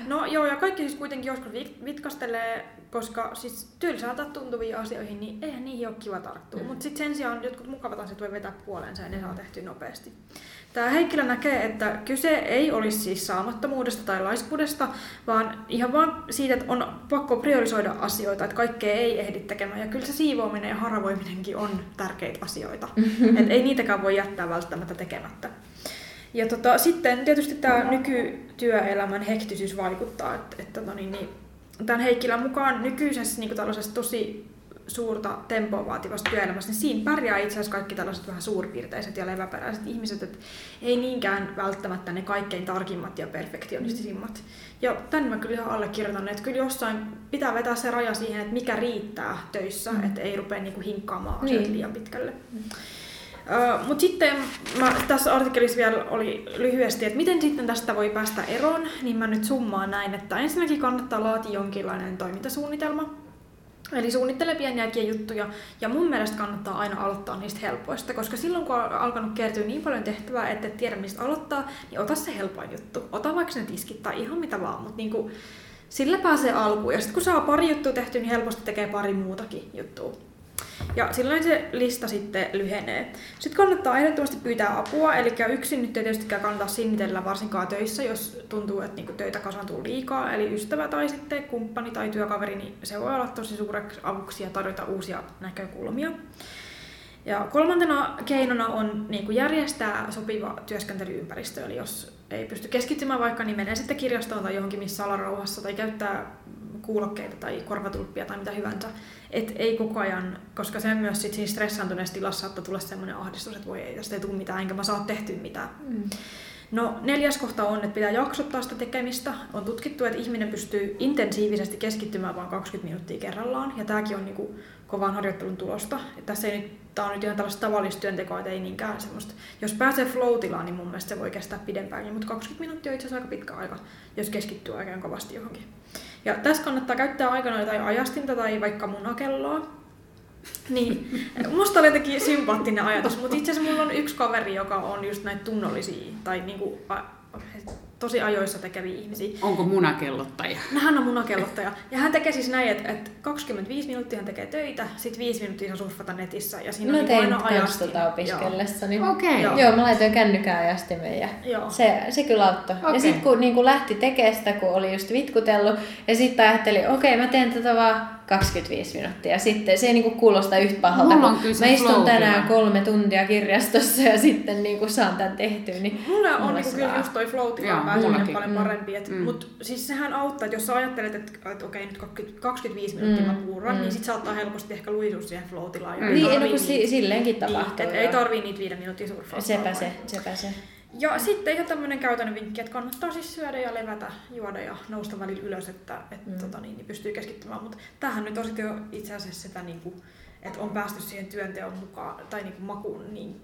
No joo, ja kaikki siis kuitenkin joskus vit- vitkastelee, koska siis tylsältä tuntuviin asioihin, niin eihän niihin ole kiva tarttua. Mm. Mutta sitten sen sijaan jotkut mukavat asiat voi vetää puoleensa ja ne saa tehtyä nopeasti. Tämä Heikkilä näkee, että kyse ei olisi siis saamattomuudesta tai laiskuudesta, vaan ihan vaan siitä, että on pakko priorisoida asioita, että kaikkea ei ehdi tekemään. Ja kyllä se siivoaminen ja haravoiminenkin on tärkeitä asioita. Et ei niitäkään voi jättää välttämättä tekemättä. Ja tota, sitten tietysti tämä nykytyöelämän hektisyys vaikuttaa, että, että tota, niin, niin, tämän Heikkilän mukaan nykyisessä niin tällaisessa tosi suurta tempoa vaativassa työelämässä, niin siinä pärjää itse asiassa kaikki tällaiset vähän suurpiirteiset ja leväperäiset ihmiset, että ei niinkään välttämättä ne kaikkein tarkimmat ja perfektionistisimmat. Ja tämän mä kyllä ihan allekirjoitan, että kyllä jossain pitää vetää se raja siihen, että mikä riittää töissä, mm. että ei rupea niinku hinkkaamaan asioita Niin. liian pitkälle. Mutta sitten mä, tässä artikkelissa vielä oli lyhyesti, että miten sitten tästä voi päästä eroon, niin mä nyt summaan näin, että ensinnäkin kannattaa laatia jonkinlainen toimintasuunnitelma. Eli suunnittele pieniäkin juttuja, ja mun mielestä kannattaa aina aloittaa niistä helpoista, koska silloin kun on alkanut kertyä niin paljon tehtävää, että et tiedä mistä aloittaa, niin ota se helpoin juttu. Ota vaikka ne tiskit tai ihan mitä vaan, mutta niinku, sillä pääsee alkuun. Ja sitten kun saa pari juttua tehty, niin helposti tekee pari muutakin juttua. Ja silloin se lista sitten lyhenee. Sitten kannattaa ehdottomasti pyytää apua, eli yksin nyt ei tietystikään kannata sinnitellä varsinkaan töissä, jos tuntuu, että niinku töitä kasaantuu liikaa. Eli ystävä tai sitten kumppani tai työkaveri, niin se voi olla tosi suureksi avuksi ja tarjota uusia näkökulmia. Ja kolmantena keinona on niin kuin järjestää sopiva työskentelyympäristö, eli jos ei pysty keskittymään vaikka, niin menee sitten kirjastoon tai johonkin missä alarauhassa tai käyttää kuulokkeita tai korvatulppia tai mitä hyvänsä. Et ei koko ajan, koska se myös sit siinä stressaantuneessa tilassa saattaa tulla sellainen ahdistus, että voi ei, tästä ei tule mitään, enkä mä saa tehtyä mitään. Mm. No neljäs kohta on, että pitää jaksottaa sitä tekemistä. On tutkittu, että ihminen pystyy intensiivisesti keskittymään vain 20 minuuttia kerrallaan, ja tämäkin on niinku kovan harjoittelun tulosta. Et tässä ei nyt, tää on nyt ihan tällaista tavallista työntekoa, että ei niinkään semmoista. Jos pääsee flow-tilaan, niin mun mielestä se voi kestää pidempäänkin, mutta 20 minuuttia on itse asiassa aika pitkä aika, jos keskittyy oikein kovasti johonkin. Ja tässä kannattaa käyttää aikana jotain ajastinta tai vaikka munakelloa. Niin, musta oli jotenkin sympaattinen ajatus, mutta itse asiassa mulla on yksi kaveri, joka on just näitä tunnollisia tai niinku, tosi ajoissa tekeviä ihmisiä. Onko munakellottaja? No, hän on munakellottaja. Ja hän tekee siis näin, että, että 25 minuuttia hän tekee töitä, sitten 5 minuuttia saa surffata netissä ja siinä Mä on niinku tein aina kans tota opiskellessani. Okei. Joo. Joo, mä laitoin kännykään ajastimen ja Joo. se, se kyllä auttoi. Okei. Ja sitten kun niin kun lähti tekemään sitä, kun oli just vitkutellut, ja sitten ajattelin, okei mä teen tätä vaan 25 minuuttia. Ja sitten se ei niin kuulosta yhtä pahalta, Mulla on kun mä istun flow tänään kyllä. kolme tuntia kirjastossa ja sitten niin kuin saan tämän tehtyä. Niin Mulla on mulla niinku kyllä just toi flow pääseminen paljon Mm. parempi. Et, Mm. Mut siis sehän auttaa, että jos sä ajattelet, että, että okei nyt 20, 25 minuuttia Mm. mä puuran, Mm. niin sit saattaa helposti ehkä luisua siihen flow-tilaan. ei Niin, no kun si- silleenkin niin, tapahtuu. et joo. ei tarvii niitä viiden minuutin surffausta. Sepä se, sepä se. Ja sitten ihan tämmöinen käytännön vinkki, että kannattaa siis syödä ja levätä, juoda ja nousta välillä ylös, että, että Mm. tota, niin, niin pystyy keskittymään. Mutta tähän nyt on sitten jo itse asiassa sitä, niin kuin, että on päästy siihen työnteon mukaan tai niin kuin makuun, niin,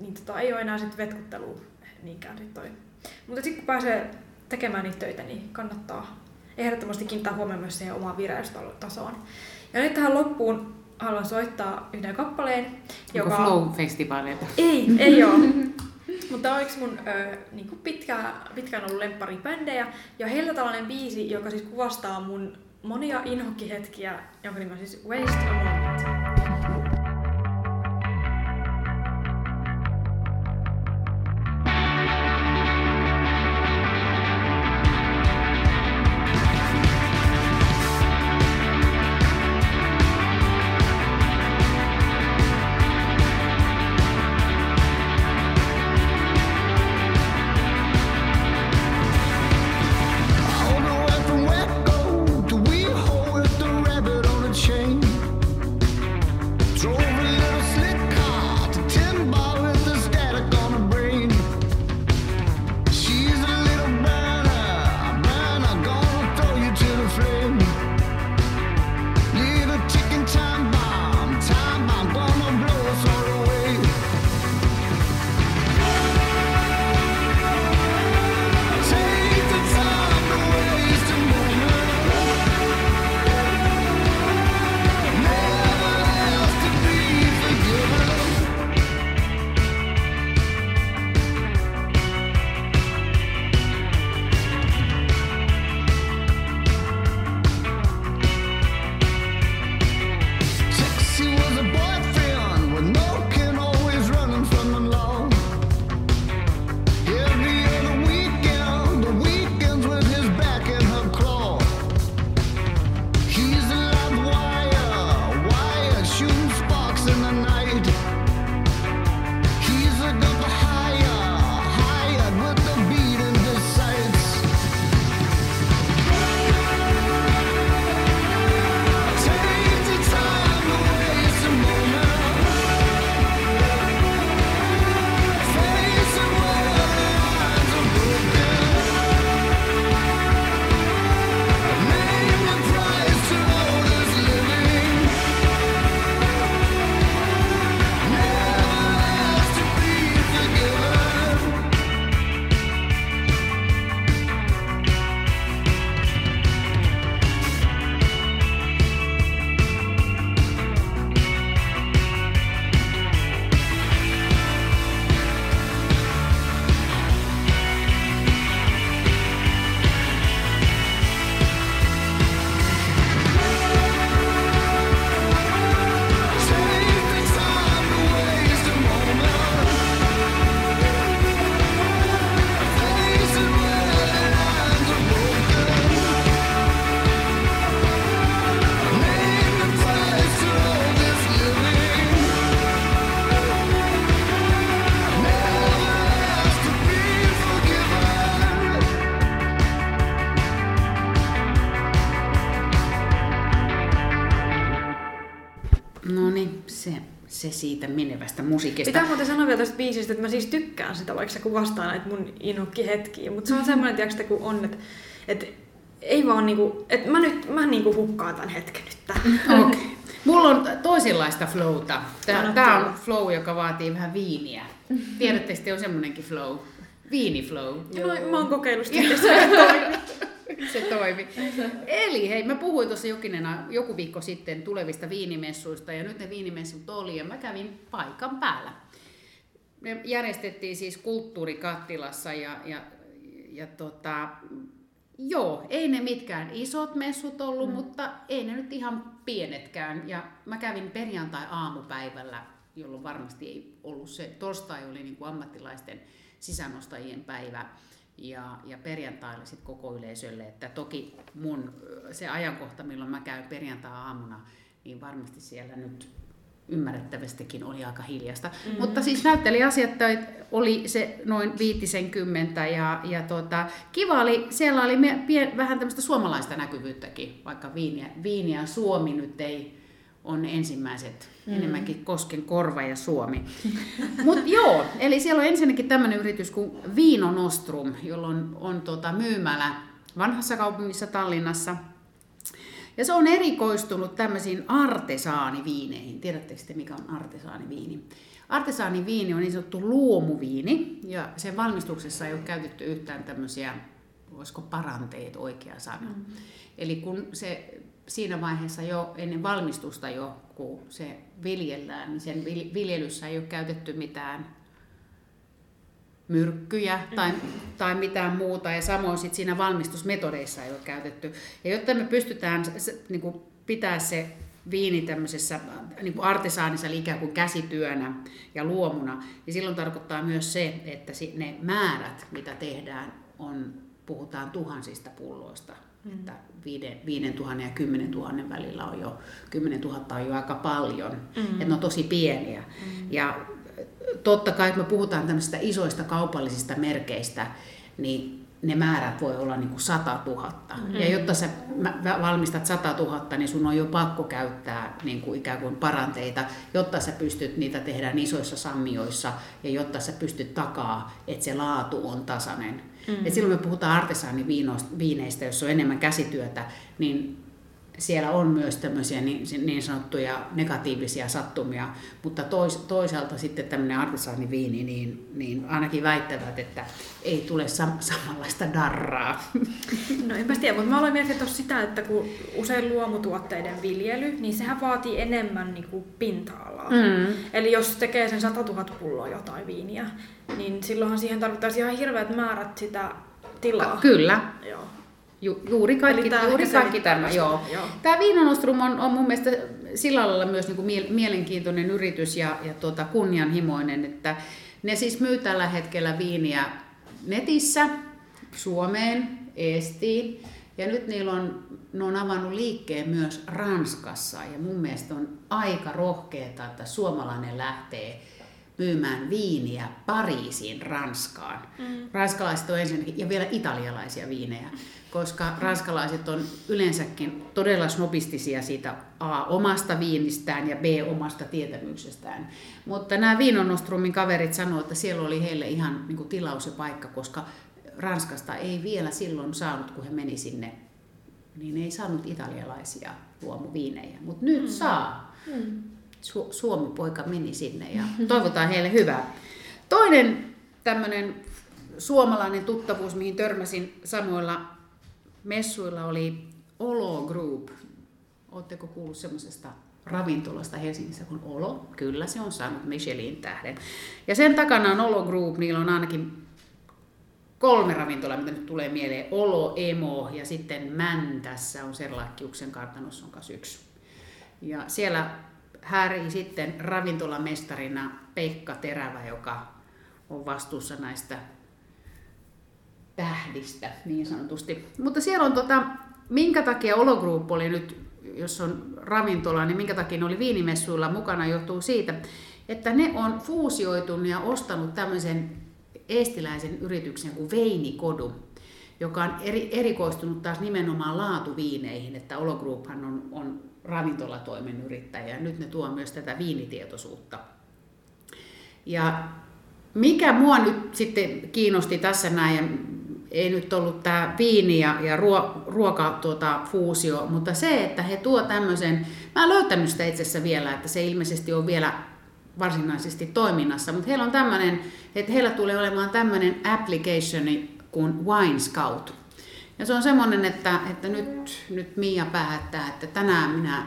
niin tota, ei ole enää sitten vetkuttelua niinkään sit toi. Mutta sitten kun pääsee tekemään niitä töitä, niin kannattaa ehdottomasti kiinnittää huomioon myös siihen omaan vireystasoon. Ja nyt tähän loppuun haluan soittaa yhden kappaleen, Onko Flow-festivaaleita? ei, ei ole. Mutta on yksi mun ö, niinku pitkään, pitkään ollut lemparibändejä. Ja heillä tällainen biisi, joka siis kuvastaa mun monia inhokkihetkiä, jonka nimi on siis Waste a tästä biisistä, että mä siis tykkään sitä, vaikka se kuvastaa näitä mun inhokkihetkiä. Mutta se on semmoinen, tiedätkö, kun on, että, että ei vaan niinku, että mä nyt mä niinku hukkaan tämän hetken nyt. Okei. Okay. Mulla on toisenlaista flowta. Tää, tää on flow, joka vaatii vähän viiniä. Tiedätte, että on semmonenkin flow. Viiniflow. Ja mä, mä oon kokeillut sitä, se toimi. Se toimi. Eli hei, mä puhuin tuossa jokinen, a- joku viikko sitten tulevista viinimessuista ja nyt ne viinimessut oli ja mä kävin paikan päällä. Ne järjestettiin siis kulttuurikattilassa ja, ja, ja tota, joo, ei ne mitkään isot messut ollut, mm. mutta ei ne nyt ihan pienetkään. Ja mä kävin perjantai-aamupäivällä, jolloin varmasti ei ollut se, torstai oli niin kuin ammattilaisten sisänostajien päivä ja, ja perjantaille sit koko yleisölle. Että toki mun se ajankohta, milloin mä käyn perjantai-aamuna, niin siellä nyt ymmärrettävästikin oli aika hiljasta. Mm. Mutta siis näyttelijäasiakkaita oli se noin viitisenkymmentä ja, ja tota, kiva oli, siellä oli me, pien, vähän tämmöistä suomalaista näkyvyyttäkin, vaikka Viiniä, Viiniä Suomi nyt ei on ensimmäiset, mm. enemmänkin Kosken Korva ja Suomi. Mutta joo, eli siellä on ensinnäkin tämmöinen yritys kuin Viino Nostrum, jolla on, on tota myymälä vanhassa kaupungissa Tallinnassa. Ja se on erikoistunut tämmöisiin artesaaniviineihin. Tiedättekö te, mikä on artesaaniviini? Artesaaniviini on niin sanottu luomuviini, ja sen valmistuksessa ei ole käytetty yhtään tämmöisiä, voisiko paranteet oikea sana. Mm. Eli kun se siinä vaiheessa jo ennen valmistusta jo, kun se viljellään, niin sen vil- viljelyssä ei ole käytetty mitään myrkkyjä tai, tai mitään muuta, ja samoin sit siinä valmistusmetodeissa ei ole käytetty. Ja jotta me pystytään niin kuin pitää se viini tämmöisessä niin kuin artesaanissa, eli ikään kuin käsityönä ja luomuna, niin silloin tarkoittaa myös se, että ne määrät, mitä tehdään, on, puhutaan tuhansista pulloista. Mm. Että viiden, viiden tuhannen ja kymmenen tuhannen välillä on jo, kymmenen tuhatta on jo aika paljon, mm. että ne on tosi pieniä. Mm. Ja totta kai, kun me puhutaan tämmöisistä isoista kaupallisista merkeistä, niin ne määrät voi olla niin kuin 100 000. Mm. Ja jotta sä valmistat 100 000, niin sun on jo pakko käyttää niin kuin ikään kuin paranteita, jotta sä pystyt niitä tehdä isoissa sammioissa ja jotta sä pystyt takaa, että se laatu on tasainen. Mm. Et silloin me puhutaan artesaaniviineistä, jos on enemmän käsityötä, niin siellä on myös tämmöisiä niin, niin sanottuja negatiivisia sattumia, mutta tois, toisaalta sitten tämmöinen artesaaniviini, niin, niin ainakin väittävät, että ei tule sam, samanlaista darraa. No enpä tiedä, mutta mä miettiä tuossa sitä, että kun usein luomutuotteiden viljely, niin sehän vaatii enemmän niin kuin pinta-alaa. Mm. Eli jos tekee sen 100 000 pulloa jotain viiniä, niin silloinhan siihen tarvittaisiin ihan hirveät määrät sitä tilaa. Kyllä, Joo. Ju, juuri kaikki, Eli tää juuri kaikki tämä. Joo. joo. Tämä Viinonostrum on, on mun mielestä sillä lailla myös niinku mie- mielenkiintoinen yritys ja, ja tuota, kunnianhimoinen, että ne siis myy tällä hetkellä viiniä netissä Suomeen, Estiin. Ja nyt niillä on, ne on avannut liikkeen myös Ranskassa. Ja mun mielestä on aika rohkeeta, että suomalainen lähtee myymään viiniä Pariisiin, Ranskaan. Mm. Ranskalaiset on ensinnäkin, ja vielä italialaisia viinejä, koska ranskalaiset on yleensäkin todella snobistisia siitä A, omasta viinistään ja B, omasta tietämyksestään. Mutta nämä Viinonostrumin kaverit sanoivat, että siellä oli heille ihan niin kuin tilaus ja paikka, koska Ranskasta ei vielä silloin saanut, kun he meni sinne, niin ei saanut italialaisia luomuviinejä, mutta nyt mm. saa. Mm. Su- Suomi-poika meni sinne ja toivotaan heille hyvää. Toinen tämmöinen suomalainen tuttavuus, mihin törmäsin samoilla messuilla, oli Olo Group. Oletteko kuullut semmoisesta ravintolasta Helsingissä kuin Olo? Kyllä, se on saanut Michelin tähden. Ja sen takana on Olo Group, niillä on ainakin kolme ravintolaa, mitä nyt tulee mieleen. Olo, Emo ja sitten Mäntässä on Serlakkiuksen kartanossa on kanssa yksi. Ja siellä häärii sitten ravintolamestarina Pekka Terävä, joka on vastuussa näistä tähdistä niin sanotusti. Mutta siellä on tota, minkä takia Olo Group oli nyt, jos on ravintola, niin minkä takia ne oli viinimessuilla mukana, johtuu siitä, että ne on fuusioitunut ja ostanut tämmöisen eestiläisen yrityksen kuin Veinikodu. joka on eri, erikoistunut taas nimenomaan laatuviineihin, että Olo Grouphan on, on ravintolatoimen yrittäjä ja nyt ne tuo myös tätä viinitietoisuutta. Ja mikä mua nyt sitten kiinnosti tässä näin, ja ei nyt ollut tämä viini ja, ja ruo, ruoka tuota, fuusio, mutta se, että he tuo tämmöisen, mä en löytänyt sitä itse asiassa vielä, että se ilmeisesti on vielä varsinaisesti toiminnassa, mutta heillä on tämmöinen, että heillä tulee olemaan tämmöinen applicationi kuin Wine Scout. Ja se on semmoinen, että, että nyt, nyt Mia päättää, että tänään minä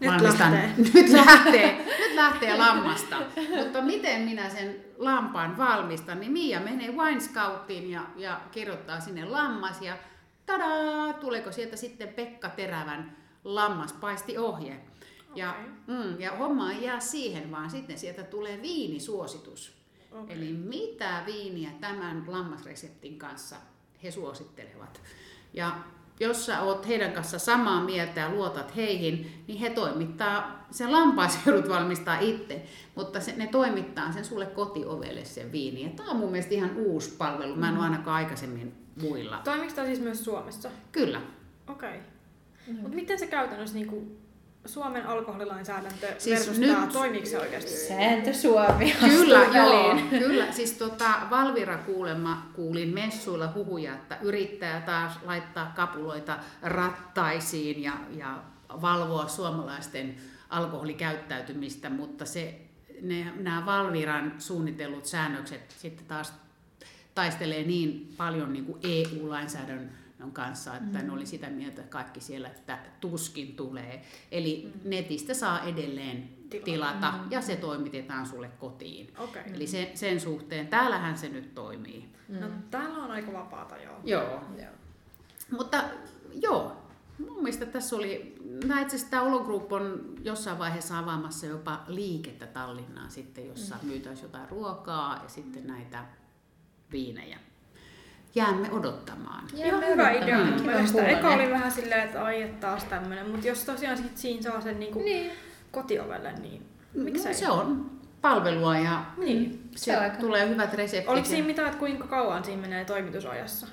Nyt valmistan, lähtee. nyt lähtee, nyt lähtee lammasta. Mutta miten minä sen lampaan valmistan, niin Mia menee Wine Scoutiin ja, ja kirjoittaa sinne lammas ja tadaa, tuleeko sieltä sitten Pekka Terävän lammaspaistiohje. Ja, mm, ja homma ei jää siihen, vaan sitten sieltä tulee viinisuositus. Okay. Eli mitä viiniä tämän lammasreseptin kanssa he suosittelevat. Ja jos sä oot heidän kanssa samaa mieltä ja luotat heihin, niin he toimittaa, sen lampaas joudut valmistaa itse, mutta se, ne toimittaa sen sulle kotiovelle sen viini. Ja tämä on mun mielestä ihan uusi palvelu, mä en ole ainakaan aikaisemmin muilla. Toimiiko tämä siis myös Suomessa? Kyllä. Okei. Okay. Mutta miten se käytännössä niinku Suomen alkoholilainsäädäntö Siis versus nyt- tämä, toimiiko se oikeasti? Sääntö Suomi Kyllä, joo, kyllä. Siis tota, Valvira kuulemma kuulin messuilla huhuja, että yrittää taas laittaa kapuloita rattaisiin ja, ja valvoa suomalaisten alkoholikäyttäytymistä, mutta se, ne, nämä Valviran suunnitellut säännökset sitten taas taistelee niin paljon niin kuin EU-lainsäädännön kanssa, että mm. ne oli sitä mieltä kaikki siellä, että tuskin tulee. Eli mm. netistä saa edelleen Tilata. tilata mm. ja se toimitetaan sulle kotiin. Okei. Okay. Eli sen, sen suhteen, täällähän se nyt toimii. No täällä on aika vapaata joo. Joo. Joo. Mutta joo, mun mielestä tässä oli, mä itse asiassa tämä Olo Group on jossain vaiheessa avaamassa jopa liikettä Tallinnaan sitten, jossa mm. myytäisiin jotain ruokaa ja sitten näitä viinejä. Jäämme odottamaan. Ihan hyvä idea mun mielestä. Eka oli vähän silleen, että ai, että taas tämmönen, mutta jos tosiaan sit siinä saa sen niinku Niin. kotiovelle, niin miksei? No, se on palvelua ja Niin. se, tulee hyvät reseptit. Oliko siinä mitään, että kuinka kauan siinä menee toimitusajassa?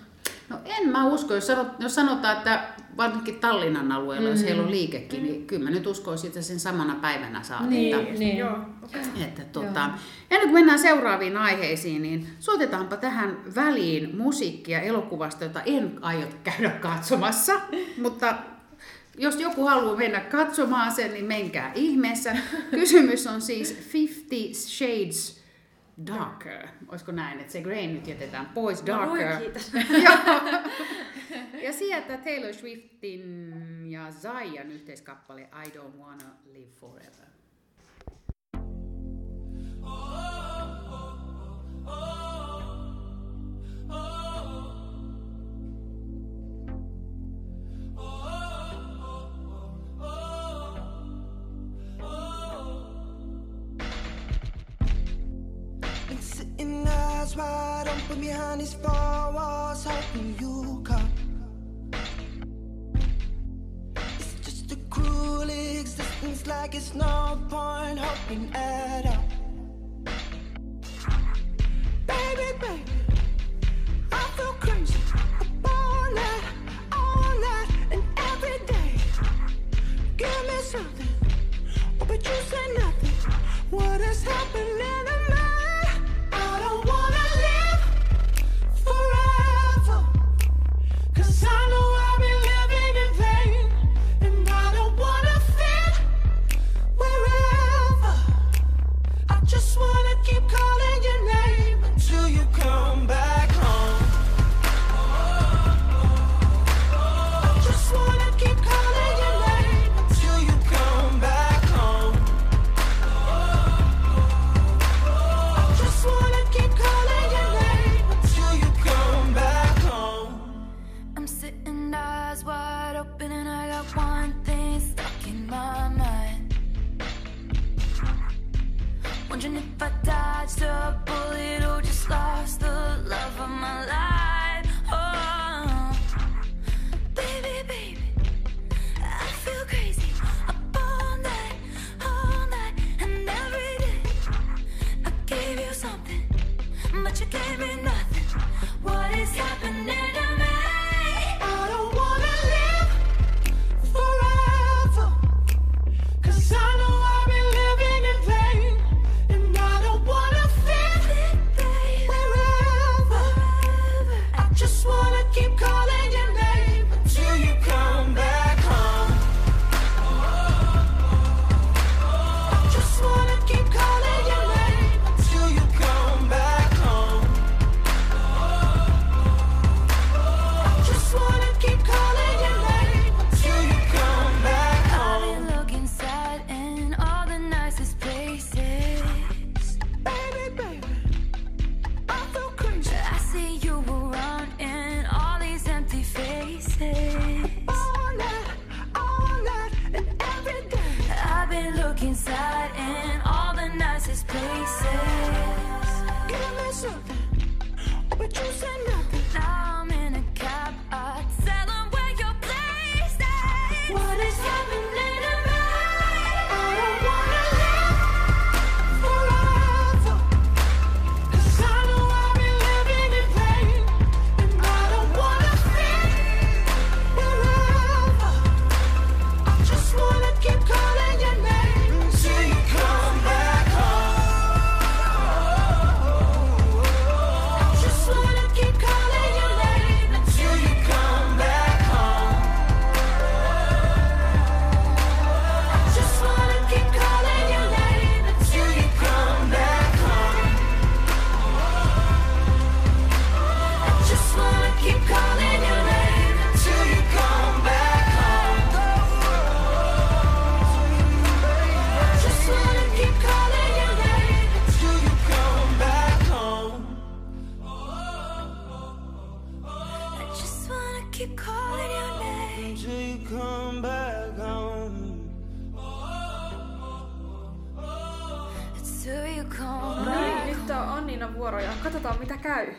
No en mä usko, jos, sanot, jos sanotaan, että varsinkin Tallinnan alueella, mm. jos heillä on liikekin, niin kyllä mä nyt uskoisin, että sen samana päivänä saa. Niin. Niin. Joo, okei. että, tota, ennen kuin mennään seuraaviin aiheisiin, niin soitetaanpa tähän väliin musiikkia elokuvasta, jota en aio käydä katsomassa, mutta jos joku haluaa mennä katsomaan sen, niin menkää ihmeessä. Kysymys on siis Fifty Shades Darker. Olisiko näin, että se Grain nyt jätetään pois, No voi, Darker. kiitos. Joo. ja sieltä Taylor Swiftin ja Zayan yhteiskappale I Don't Wanna Live Forever. Been sitting eyes wide open behind these four walls, hoping you come. It's just a cruel existence, like it's no point hoping at all. Baby, baby,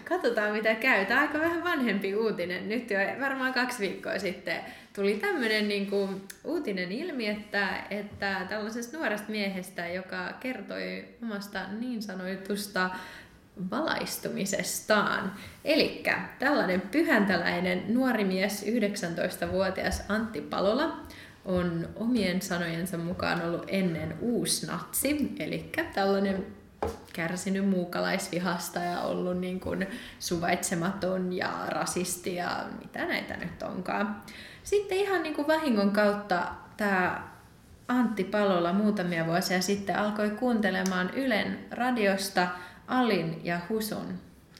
Katsotaan mitä käy. Tämä on aika vähän vanhempi uutinen. Nyt jo varmaan kaksi viikkoa sitten tuli tämmöinen niin kuin, uutinen ilmi, että, että tällaisesta nuoresta miehestä, joka kertoi omasta niin sanotusta valaistumisestaan. Eli tällainen pyhäntäläinen nuori mies, 19-vuotias Antti Palola, on omien sanojensa mukaan ollut ennen uusnatsi, eli tällainen kärsinyt muukalaisvihasta ja ollut niin kuin suvaitsematon ja rasisti ja mitä näitä nyt onkaan. Sitten ihan niin kuin vahingon kautta tämä Antti Palola muutamia vuosia sitten alkoi kuuntelemaan Ylen radiosta Alin ja Husun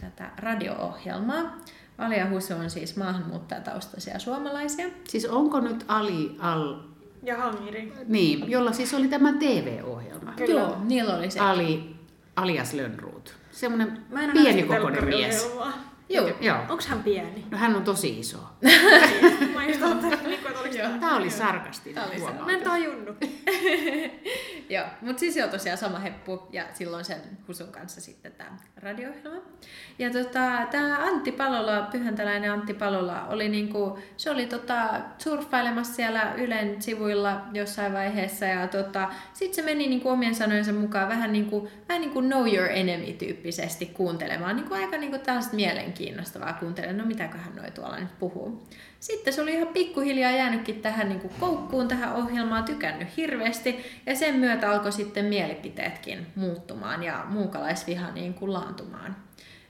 tätä radio-ohjelmaa. Ali ja Husu on siis maahanmuuttajataustaisia suomalaisia. Siis onko nyt Ali Al, Ja Hangiri. niin, jolla siis oli tämä TV-ohjelma. Kyllä. Joo, niillä oli se. Ali alias Lönnruut. Semmoinen pienikokoinen mies. telkkariohjelmaa. Joo. Joo. Onks hän pieni? No hän on tosi iso. Mä just ajattelin, niinku, että Tämä oli sarkastinen Tää oli huomautus. Mä en tajunnut. Joo, mutta siis joo tosiaan sama heppu ja silloin sen Husun kanssa sitten tämä radio-ohjelma. Ja tota, tämä Antti Palola, pyhäntäläinen Antti Palola, oli niinku, se oli tota, surffailemassa siellä Ylen sivuilla jossain vaiheessa ja tota, sitten se meni niinku omien sanojensa mukaan vähän niinku, vähän niinku know your enemy tyyppisesti kuuntelemaan, niinku aika niinku tällaista mielenkiinnostavaa kuuntelemaan, no mitäköhän noi tuolla nyt puhuu. Sitten se oli ihan pikkuhiljaa jäänytkin tähän niin kuin koukkuun, tähän ohjelmaan, tykännyt hirveästi. Ja sen myötä alkoi sitten mielipiteetkin muuttumaan ja muukalaisviha niin kuin laantumaan.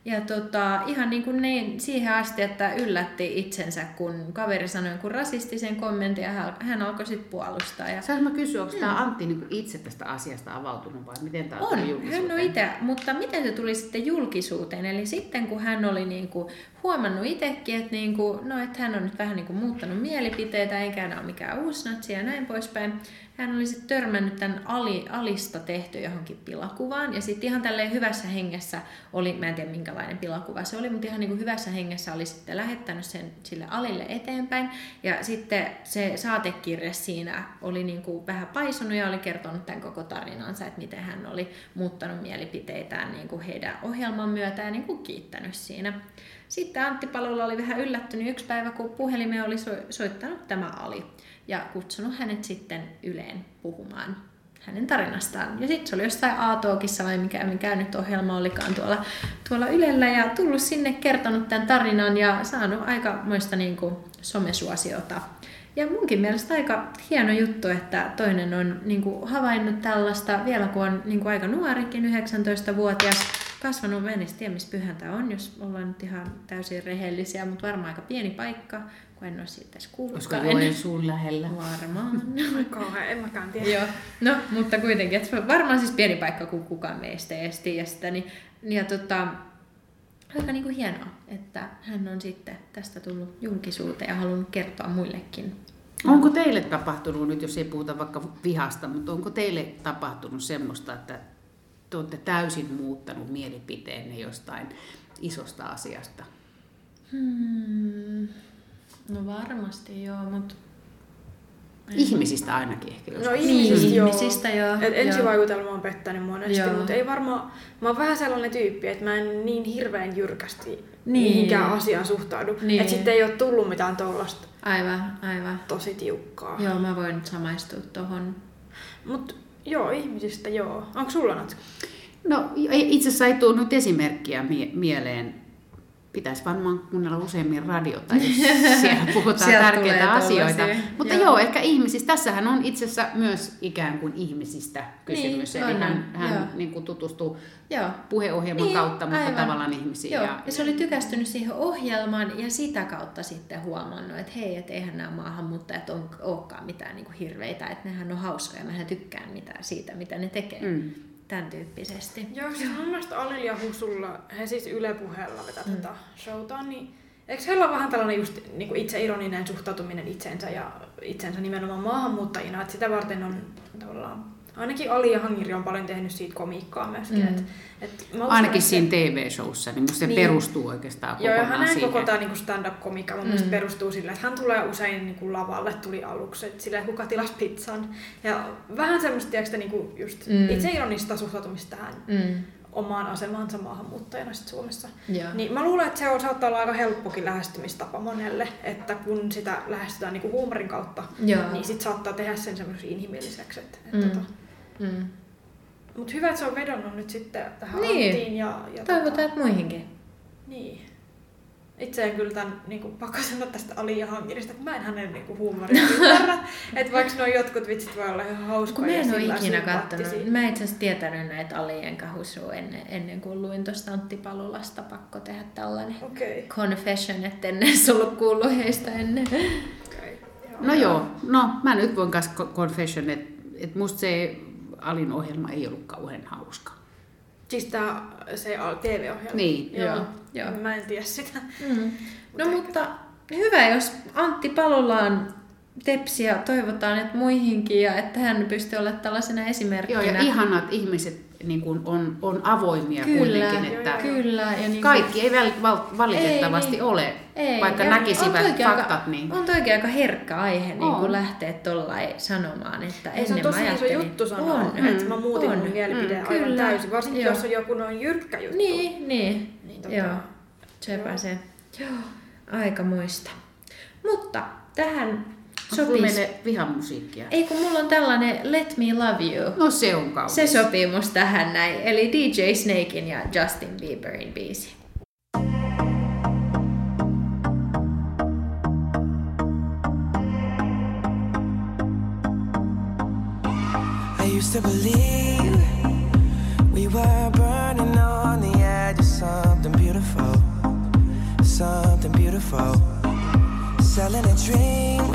Ja tota, ihan niin kuin ne, siihen asti, että yllätti itsensä, kun kaveri sanoi jonkun rasistisen kommentin ja hän, hän alkoi sitten puolustaa. Ja Saanko mä kysyä, onko tämä Antti niin itse tästä asiasta avautunut vai miten tämä on, tuli hän julkisuuteen? on itse, mutta miten se tuli sitten julkisuuteen? Eli sitten kun hän oli niinku huomannut itsekin, että, niinku, no, että hän on nyt vähän niinku muuttanut mielipiteitä, eikä enää ole mikään uusnatsi ja näin poispäin, hän oli sitten törmännyt tämän Ali, Alista tehty johonkin pilakuvaan. Ja sitten ihan tälleen hyvässä hengessä oli, mä en tiedä minkälainen pilakuva se oli, mutta ihan niinku hyvässä hengessä oli sitten lähettänyt sen sille Alille eteenpäin. Ja sitten se saatekirja siinä oli niinku vähän paisunut ja oli kertonut tämän koko tarinansa, että miten hän oli muuttanut mielipiteitään niinku heidän ohjelman myötä ja niinku kiittänyt siinä. Sitten Antti Palolla oli vähän yllättynyt yksi päivä, kun puhelimeen oli so- soittanut tämä Ali ja kutsunut hänet sitten Yleen puhumaan hänen tarinastaan. Ja sitten se oli jossain A-talkissa vai mikä, mikä nyt ohjelma olikaan tuolla, tuolla Ylellä ja tullut sinne kertonut tämän tarinan ja saanut aikamoista niin kuin, somesuosiota. Ja munkin mielestä aika hieno juttu, että toinen on niin kuin, havainnut tällaista, vielä kun on niin kuin, aika nuorikin, 19-vuotias, kasvanut, mä en edes tiedä, missä pyhäntä on, jos ollaan nyt ihan täysin rehellisiä, mutta varmaan aika pieni paikka, kun en ole siitä edes Olisiko kuullutkaan ennen. Joensuun lähellä? Varmaan. Kauhean, en mäkään tiedä. Joo, no mutta kuitenkin, että varmaan siis pieni paikka, kun kukaan meistä ei edes tiedä sitä, niin, ja tota, aika niin kuin hienoa, että hän on sitten tästä tullut julkisuuteen ja halunnut kertoa muillekin. Onko teille tapahtunut, nyt jos ei puhuta vaikka vihasta, mutta onko teille tapahtunut semmoista, että te olette täysin muuttanut mielipiteenne jostain isosta asiasta? Hmm. No varmasti joo, mutta... Ihmisistä ainakin ehkä No joskus. ihmisistä, Niin, joo. ihmisistä joo, Et joo. ensivaikutelma on pettänyt monesti, Joo. mutta ei varmaan... Mä oon vähän sellainen tyyppi, että mä en niin hirveän jyrkästi Niin. mihinkään asiaan suhtaudu. Niin. Että sitten ei ole tullut mitään tollasta Aivan, aivan. tosi tiukkaa. Joo, mä voin nyt samaistua tohon. Mut joo, ihmisistä joo. Onko sulla Natsi? No itse asiassa ei tule nyt esimerkkiä mie- mieleen. Pitäisi varmaan kuunnella useammin radiota, jos siellä puhutaan Sieltä tärkeitä asioita. tollasia. Mutta Joo. joo. ehkä ihmisistä. Tässähän on itse asiassa myös ikään kuin ihmisistä kysymys. Niin, Eli on, hän, joo. hän niin kuin tutustuu Joo. puheohjelman Niin, kautta, mutta aivan. tavallaan ihmisiin. Joo, Ja, ja se oli tykästynyt siihen ohjelmaan ja sitä kautta sitten huomannut, että hei, että eihän nämä maahanmuuttajat on, olekaan mitään niin kuin hirveitä, että nehän on hauskoja, mä tykkään mitään siitä, mitä ne tekee. Mm. Tämän tyyppisesti. Joo, siis mun mielestä Alil ja Husulla, he siis Yle puheella vetää mm. tätä showta, niin eikö heillä ole vähän tällainen just niin kuin itse ironinen suhtautuminen itseensä ja itsensä nimenomaan maahanmuuttajina, että sitä varten on tavallaan ainakin Ali ja Hangiri on paljon tehnyt siitä komiikkaa myöskin. Mm. Et, et mä uskon, Ainakin että siinä TV-showssa, niin musta se Niin. perustuu oikeastaan Joo, kokonaan hänen siihen. koko tämä niinku stand-up-komiikka mun mielestä perustuu sille, että hän tulee usein niinku lavalle, tuli aluksi, että sille kuka tilas pizzan. Ja vähän semmoista, tiedätkö, niinku just Mm. mm. itseironista suhtautumista tähän Mm. omaan asemaansa maahanmuuttajana sit Suomessa. Joo. Niin mä luulen, että se on, saattaa olla aika helppokin lähestymistapa monelle, että kun sitä lähestytään niinku huumorin kautta, Joo. niin sit saattaa tehdä sen semmoisen inhimilliseksi. Että, Mm. mm. tota. Mm. Mutta hyvä, että se on vedonnut nyt sitten tähän Niin. Anttiin. Ja, ja Toivotaan, että muihinkin. Niin. Itse en kyllä tämän niin kuin, pakko sanoa tästä Ali ja Hangirista, kun mä en hänen niin kuin, huumoria ymmärrä. että vaikka nuo jotkut vitsit voi olla ihan hauskoja Kun mä en ole ikinä kattonut, mä en itse asiassa tietänyt näitä Alien kahusua ennen, ennen kuin luin tuosta Antti Palulasta, pakko tehdä tällainen Okei. confession, että en edes ollut kuullut heistä ennen. Okay. No joo, no mä nyt voin kanssa co- confession, että et musta se Alin ohjelma ei ollut kauhean hauska. Siis tää se TV-ohjelma. Niin. Joo. Joo, joo. Mä en tiedä sitä. Mm. No mutta hyvä, jos Antti Palola on tepsi ja toivotaan, että muihinkin ja että hän pystyy olemaan tällaisena esimerkkinä. Joo, ja ihanat ihmiset niin kun on, on avoimia Kyllä, kuitenkin, että Kyllä. Ja niin kaikki ei väl, val, valitettavasti Ei, niin. ole, Ei, vaikka ja näkisivät on faktat. aika, niin. On toikin aika herkkä aihe niin kuin lähteä tuollain sanomaan, että Ja se on ennen tosi iso juttu sanoa, On, että mä muutin on. mun mielipide Mm, aivan kyllä. täysin. Varsinkin Joo. jos on joku noin jyrkkä juttu. Niin, niin. Niin tota- Joo, sepä se. Joo, aika muista. Mutta tähän Sopisi... meille vihamusiikkia? Ei kun mulla on tällainen Let Me Love You. No se on kaunis. Se sopii musta tähän näin. Eli DJ Snakein ja Justin Bieberin biisi. I used to believe we were burning on the edge of something beautiful, something beautiful. Selling a dream,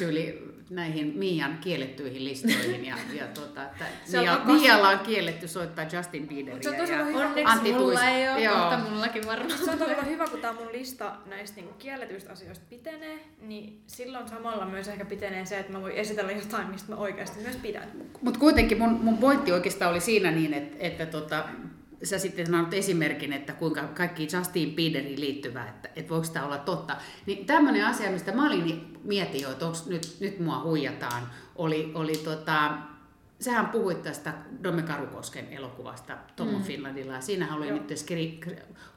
Rönsyili näihin Mian kiellettyihin listoihin. Ja, ja tota, että Se on Mia, pakko- Mialla on kielletty soittaa Justin Bieberia. Mut se on tosi ja hyvä. Onneksi Antti mulla Tuis- ei ole, Joo. mutta mullakin varmaan. Se on todella hyvä, kun tämä mun lista näistä niinku kielletyistä asioista pitenee, niin silloin samalla myös ehkä pitenee se, että mä voin esitellä jotain, mistä mä oikeasti myös pidän. Mutta kuitenkin mun, mun pointti oikeastaan oli siinä niin, että, että tota, sä sitten sanoit esimerkin, että kuinka kaikki Justin Bieberiin liittyvää, että, että voiko tämä olla totta. Niin tämmöinen asia, mistä mä olin, niin mietin jo, että nyt, nyt mua huijataan, oli, oli tota, sähän puhuit tästä Dome Karukosken elokuvasta Tomo mm. Finlandilla, ja siinähän oli Joo. nyt skri,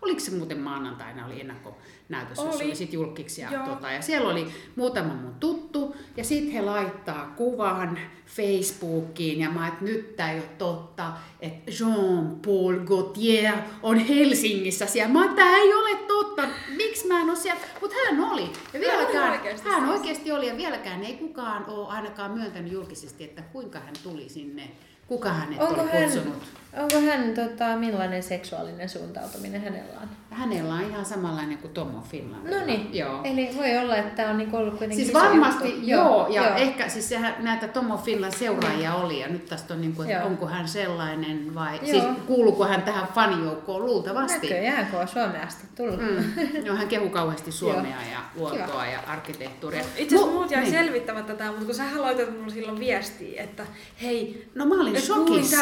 oliko se muuten maanantaina, oli ennakkonäytös, jossa Oli. oli sit julkiksi, ja, tota, ja siellä oli muutama mun tuttu, ja sitten he laittaa kuvan Facebookiin, ja mä että nyt tää ei ole totta, että Jean-Paul Gaultier on Helsingissä siellä. Mä tää ei ole totta, miksi mä en ole siellä, mutta hän oli. Ja Hän vieläkään, oli oikeasti hän siellä. oikeasti oli, ja vieläkään ei kukaan ole ainakaan myöntänyt julkisesti, että kuinka hän tuli sinne, kuka hänet Onko oli hän, kutsunut. onko hän tota, millainen seksuaalinen suuntautuminen hänellä on? Hänellä on ihan samanlainen kuin Tomo Finland. No niin, Joo. eli voi olla, että tämä on niinku ollut kuitenkin Siis varmasti juttu. joo, ja ehkä siis sehän, näitä Tomo Finland seuraajia oli, ja nyt tästä on niin kuin, että Joo. onko hän sellainen vai, Joo. siis kuuluuko hän tähän fanijoukkoon luultavasti. Näköjään, kun on Suomeen asti tullut. Mm. No, hän kehu kauheasti Suomea ja luontoa ja arkkitehtuuria. Itse asiassa Mu- muut jäi niin. selvittämättä tämä, mutta kun sähän laitoit mulle silloin viestiä, että hei, No mä olin shokissa.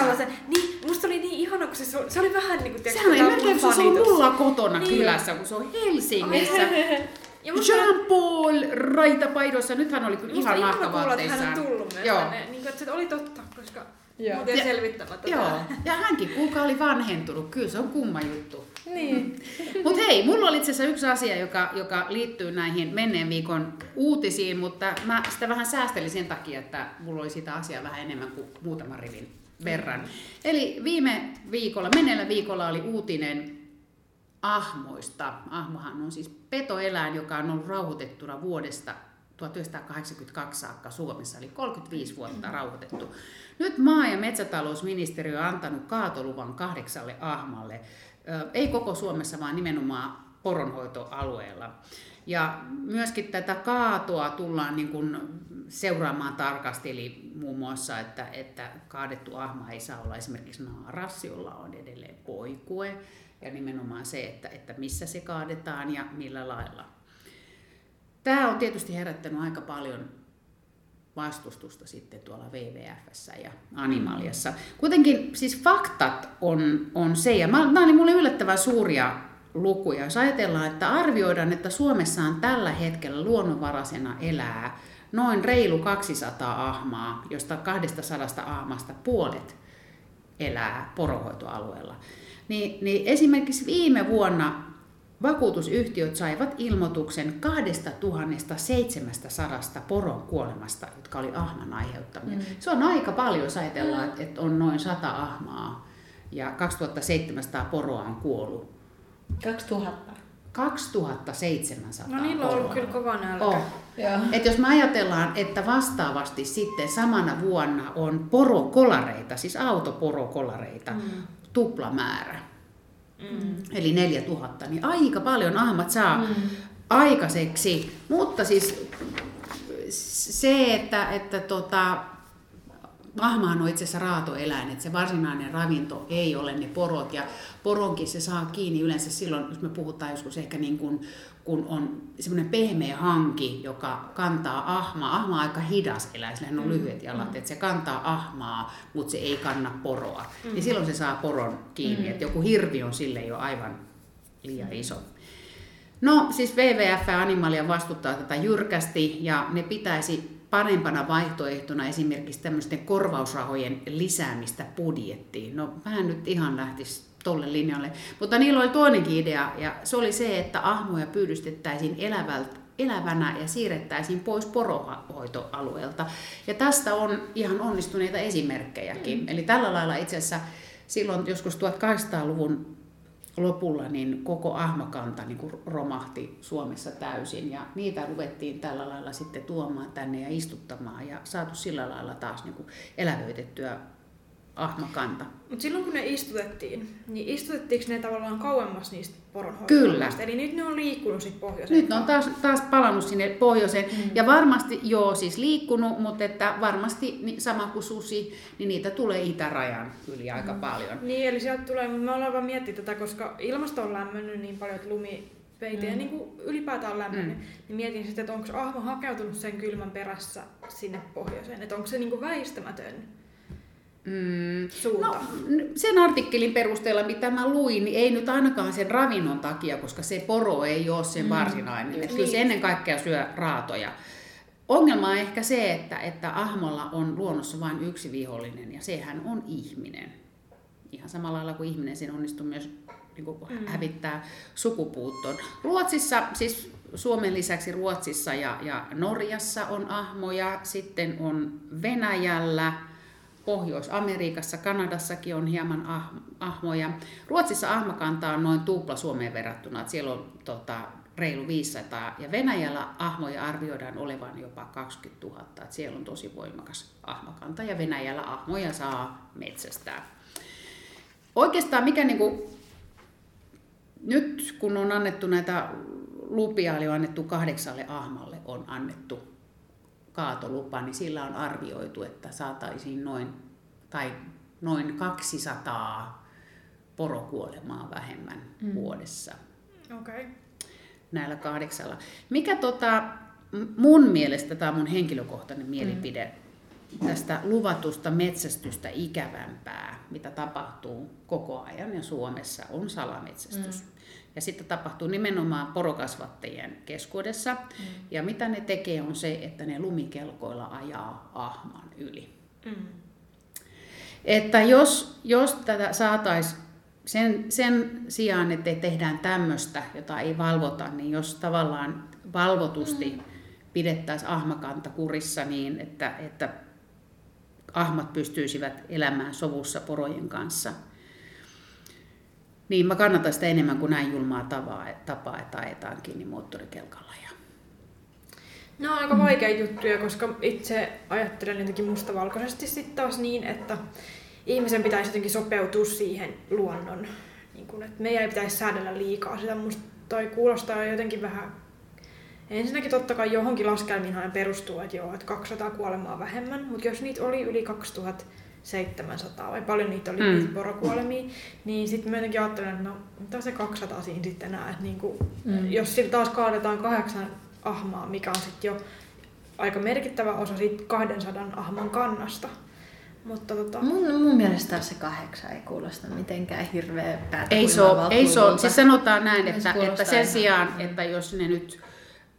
Niin, musta oli niin ihana, kun se, se oli vähän niin kuin, Sehän oli melkein, kun se on mulla kotona Niin. kylässä, kun se on Helsingissä. Ja musta Jean-Paul raitapaidossa, nyt hän oli kyllä Musta ihan kuulla, että hän on nahkavaatteissaan. tullut myös Joo. tänne, niin kuin, että se oli totta, koska Joo. muut jäi Ja- selvittämättä. Joo, ja hänkin kuulkaa oli vanhentunut, kyllä se on kumma juttu. Niin. Mutta hei, mulla oli itse asiassa yksi asia, joka, joka liittyy näihin menneen viikon uutisiin, mutta mä sitä vähän säästelin sen takia, että mulla oli sitä asiaa vähän enemmän kuin muutaman rivin verran. Eli viime viikolla, menneellä viikolla oli uutinen ahmoista. Ahmohan on siis petoeläin, joka on ollut rauhoitettuna vuodesta 1982 saakka Suomessa, eli 35 vuotta rauhoitettu. Nyt maa- ja metsätalousministeriö on antanut kaatoluvan kahdeksalle ahmalle, ei koko Suomessa, vaan nimenomaan poronhoitoalueella. Ja myöskin tätä kaatoa tullaan niin kuin seuraamaan tarkasti, eli muun muassa, että, että kaadettu ahma ei saa olla esimerkiksi naaras, jolla on edelleen poikue, ja nimenomaan se, että, että missä se kaadetaan ja millä lailla. Tämä on tietysti herättänyt aika paljon vastustusta sitten tuolla WWFssä ja Animaliassa. Kuitenkin siis faktat on, on se, ja mä- nämä oli mulle yllättävän suuria lukuja. Jos ajatellaan, että arvioidaan, että Suomessa on tällä hetkellä luonnonvaraisena elää noin reilu 200 ahmaa, josta 200 ahmasta puolet elää poronhoitoalueella. Niin, niin esimerkiksi viime vuonna vakuutusyhtiöt saivat ilmoituksen 2700 poron kuolemasta, jotka oli ahman aiheuttamia. Mm. Se on aika paljon, jos ajatellaan, että- että on noin 100 ahmaa ja 2700 poroa on kuollut. 2000. 2700 No niillä on ollut kyllä kova nälkä. Oh. Joo. Et jos me ajatellaan, että vastaavasti sitten samana vuonna on porokolareita, siis autoporokolareita, mm. Tuplamäärä, mm. eli 4000, niin aika paljon ahmat saa mm. aikaiseksi. Mutta siis se, että, että tota, ahmahan on itse asiassa raatoeläin, että se varsinainen ravinto ei ole ne porot ja poronkin se saa kiinni yleensä silloin, jos me puhutaan joskus ehkä niin kuin, kun on semmoinen pehmeä hanki, joka kantaa ahmaa. Ahma on aika hidas eläin, sillä on lyhyet jalat, että se kantaa ahmaa, mutta se ei kanna poroa. Niin silloin se saa poron kiinni, että joku hirvi on sille jo aivan liian iso. No siis WWF Animalia vastuttaa tätä jyrkästi ja ne pitäisi parempana vaihtoehtona esimerkiksi tämmöisten korvausrahojen lisäämistä budjettiin. No en nyt ihan lähtisi tolle linjalle, mutta niillä oli toinenkin idea ja se oli se, että ahmoja pyydystettäisiin elävältä elävänä ja siirrettäisiin pois porohoitoalueelta. Ja tästä on ihan onnistuneita esimerkkejäkin. Mm. Eli tällä lailla itse asiassa silloin joskus 1800-luvun lopulla niin koko ahmakanta niin kuin romahti Suomessa täysin ja niitä ruvettiin tällä lailla sitten tuomaan tänne ja istuttamaan ja saatu sillä lailla taas niin kuin elävöitettyä ahmakanta. Mutta silloin kun ne istutettiin, niin istutettiinko ne tavallaan kauemmas niistä poronhoitoalueista? Kyllä. Eli nyt ne on liikkunut sitten pohjoiseen. Nyt ne on taas, taas palannut sinne pohjoiseen. Mm. Ja varmasti, joo, siis liikkunut, mutta että varmasti sama kuin susi, niin niitä tulee itärajan yli aika mm. paljon. Niin, eli sieltä tulee, me ollaan vaan miettinyt tätä, koska ilmasto on lämmennyt niin paljon, että lumipeite mm. ja niin kuin ylipäätään on lämmennyt, mm. niin mietin sitten, että onko ahma hakeutunut sen kylmän perässä sinne pohjoiseen, että onko se niin kuin väistämätön Mm. suunta. No, sen artikkelin perusteella, mitä mä luin, niin ei nyt ainakaan sen ravinnon takia, koska se poro ei ole sen varsinainen. Mm. Kyllä se ennen kaikkea syö raatoja. Ongelma on ehkä se, että, että ahmolla on luonnossa vain yksi vihollinen ja sehän on ihminen. Ihan samalla lailla kuin ihminen, sen onnistuu myös niin kuin mm. hävittää sukupuuttoon. Ruotsissa, siis Suomen lisäksi Ruotsissa ja, ja Norjassa on ahmoja, sitten on Venäjällä, Pohjois-Amerikassa, Kanadassakin on hieman ah, ahmoja. Ruotsissa ahmakanta on noin tupla Suomeen verrattuna, että siellä on tota, reilu 500 ja Venäjällä ahmoja arvioidaan olevan jopa 20 000, että siellä on tosi voimakas ahmakanta ja Venäjällä ahmoja saa metsästää. Oikeastaan mikä niinku, nyt kun on annettu näitä lupia, eli on annettu kahdeksalle ahmalle, on annettu kaatolupa, niin sillä on arvioitu, että saataisiin noin, tai noin 200 porokuolemaa vähemmän mm. vuodessa Okei. Okay. näillä kahdeksalla. Mikä tota, mun mielestä, tämä on mun henkilökohtainen mielipide, mm. tästä luvatusta metsästystä ikävämpää, mitä tapahtuu koko ajan ja Suomessa, on salametsästys. Mm. Ja sitten tapahtuu nimenomaan porokasvattajien keskuudessa. Mm. Ja mitä ne tekee on se, että ne lumikelkoilla ajaa ahman yli. Mm. Että jos, jos tätä saataisiin sen, sen sijaan, että tehdään tämmöistä, jota ei valvota, niin jos tavallaan valvotusti mm. pidettäisiin ahmakanta kurissa niin, että, että ahmat pystyisivät elämään sovussa porojen kanssa, niin mä kannatan sitä enemmän kuin näin julmaa tapaa, tapaa että ajetaan kiinni moottorikelkalla. Ja... Ne on aika vaikeita juttuja, koska itse ajattelen jotenkin mustavalkoisesti sitten taas niin, että ihmisen pitäisi jotenkin sopeutua siihen luonnon. Niin kun, että meidän ei pitäisi säädellä liikaa sitä. Musta toi kuulostaa jotenkin vähän... Ensinnäkin totta kai johonkin laskelmiinhan perustuu, että joo, että 200 kuolemaa vähemmän, mutta jos niitä oli yli 2700 vai paljon niitä oli Mm. niitä porokuolemia, niin sitten mä jotenkin ajattelen, että no mitä se 200 siinä sitten enää, että niinku, mm. jos sillä taas kaadetaan kahdeksan ahmaa, mikä on sitten jo aika merkittävä osa siitä 200 ahman kannasta. Mutta tota, Mun, mun mielestä se kahdeksan ei kuulosta mitenkään hirveä päätä Ei se ole, ei se luvulta. Siis sanotaan näin, Se että, kuulostaa että sen ihan- sijaan, että jos ne nyt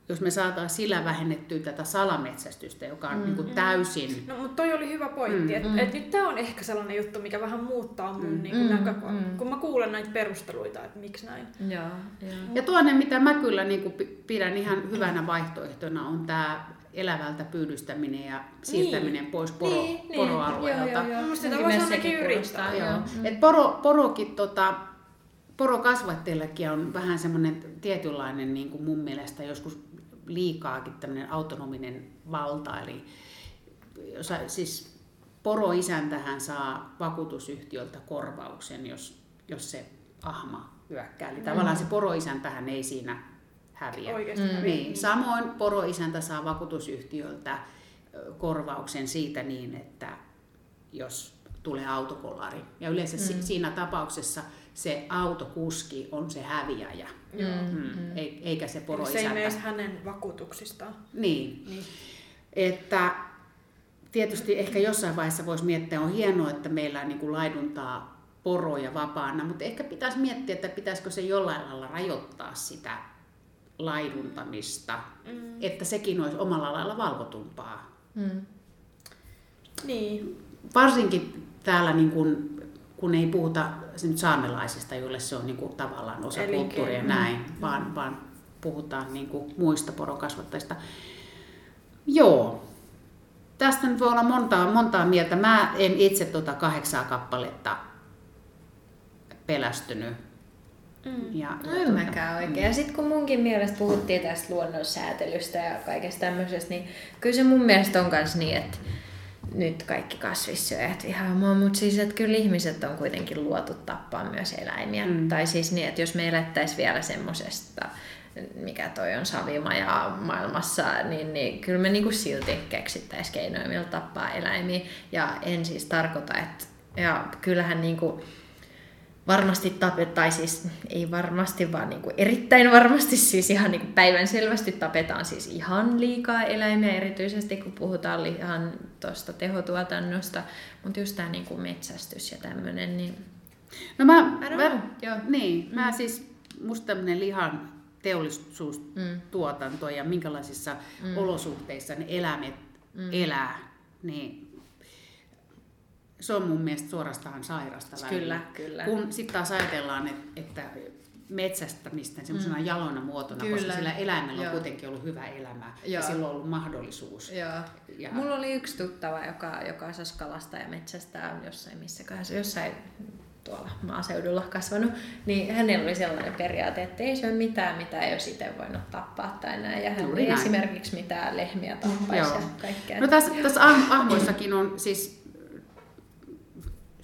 jos me saataisiin sillä vähennettyä tätä salametsästystä, joka on mm. niin kuin täysin... No, mutta toi oli hyvä pointti, Mm. mm. että et nyt tämä on ehkä sellainen juttu, mikä vähän muuttaa mun Mm. mm. niin Mm, näkökulmaa, mm. kun mä kuulen näitä perusteluita, että miksi näin. Joo, joo. Ja toinen, mitä mä kyllä niin kuin pidän ihan hyvänä vaihtoehtona, on tämä elävältä pyydystäminen ja siirtäminen Niin. pois poro, Niin, niin. poroalueelta. Joo, joo, joo. Musta sitä voisi ainakin yrittää, Joo. Mm. Et poro, porokin, tota, porokasvattajillekin on vähän semmoinen tietynlainen niin kuin mun mielestä joskus liikaakin tämmöinen autonominen valta. Eli jos, siis poroisäntähän saa vakuutusyhtiöltä korvauksen, jos, jos se ahma hyökkää. Eli tavallaan se poroisäntähän ei siinä häviä. Oikeasti Mm. mm. Niin, samoin poroisäntä saa vakuutusyhtiöltä korvauksen siitä niin, että jos tulee autokolari. Ja yleensä mm. siinä tapauksessa se autokuski on se häviäjä, Mm, mm. ei- eikä se Se ei poroisäntä. mene hänen vakuutuksistaan. Niin. Niin. Että tietysti ehkä jossain vaiheessa voisi miettiä, on hienoa, että meillä niin kuin laiduntaa poroja vapaana, mutta ehkä pitäisi miettiä, että pitäisikö se jollain lailla rajoittaa sitä laiduntamista, Mm. että sekin olisi omalla lailla valvotumpaa. Mm. Niin. Varsinkin täällä, niin kuin, kun ei puhuta nyt saamelaisista, joille se on niin kuin, tavallaan osa Elinkeino. kulttuuria näin, vaan, vaan puhutaan niin kuin, muista porokasvattajista. Joo, tästä nyt voi olla montaa, montaa mieltä. Mä en itse tuota kahdeksaa kappaletta pelästynyt. Mm. Ja, No en tuota, mäkään oikein. Ja sitten kun munkin mielestä puhuttiin tästä luonnonsäätelystä ja kaikesta tämmöisestä, niin kyllä se mun mielestä on myös niin, että nyt kaikki kasvissyöjät vihaa mua, mutta siis että kyllä ihmiset on kuitenkin luotu tappaa myös eläimiä. Mm. Tai siis niin, että jos me elettäisiin vielä semmosesta, mikä toi on savimaja maailmassa, niin, niin kyllä me niinku silti keksittäisiin keinoja, millä tappaa eläimiä. Ja en siis tarkoita, että ja kyllähän niinku, varmasti tapetaan, tai siis ei varmasti, vaan niin kuin erittäin varmasti siis ihan niin kuin päivän selvästi tapetaan siis ihan liikaa eläimiä, erityisesti kun puhutaan ihan tuosta tehotuotannosta, mutta just tämä niin kuin metsästys ja tämmöinen, niin No mä, mä, know, joo. niin, mä siis, musta tämmönen lihan teollisuustuotanto ja minkälaisissa Mm. olosuhteissa ne eläimet elää, niin se on mun mielestä suorastaan sairasta välillä. Kyllä, kyllä. Kun sitten taas ajatellaan, että, että metsästämistä semmoisena mm. jalona muotona, koska Kyllä. sillä eläimellä Joo. on kuitenkin ollut hyvä elämä ja Joo. sillä on ollut mahdollisuus. Joo. Ja- Mulla oli yksi tuttava, joka, joka osasi kalastaa ja metsästää jossain missäkään, jossain tuolla maaseudulla kasvanut, niin hänellä oli sellainen periaate, että ei syö mitään, mitä ei olisi itse voinut tappaa tai näin. Ja hän Juuri ei näin. esimerkiksi mitään lehmiä tappaisi Joo. ja kaikkea. No tässä, tässä ah- ahmoissakin on siis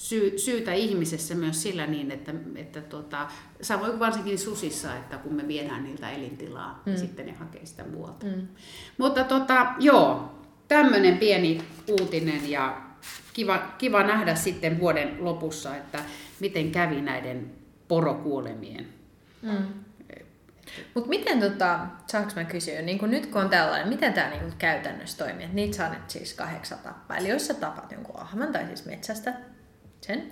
syy, syytä ihmisessä myös sillä niin, että, että tota, samoin varsinkin susissa, että kun me viedään niiltä elintilaa, mm. niin sitten ne hakee sitä muualta. Mm. Mutta tota, joo, tämmöinen pieni uutinen ja kiva, kiva nähdä sitten vuoden lopussa, että miten kävi näiden porokuolemien. Mm. Mutta miten, tota, saanko mä kysyä, niin kun nyt kun on tällainen, miten tämä niin käytännössä toimii? Että niitä saa nyt siis kahdeksan tappaa. Eli jos sä tapat jonkun ahman tai siis metsästä sen,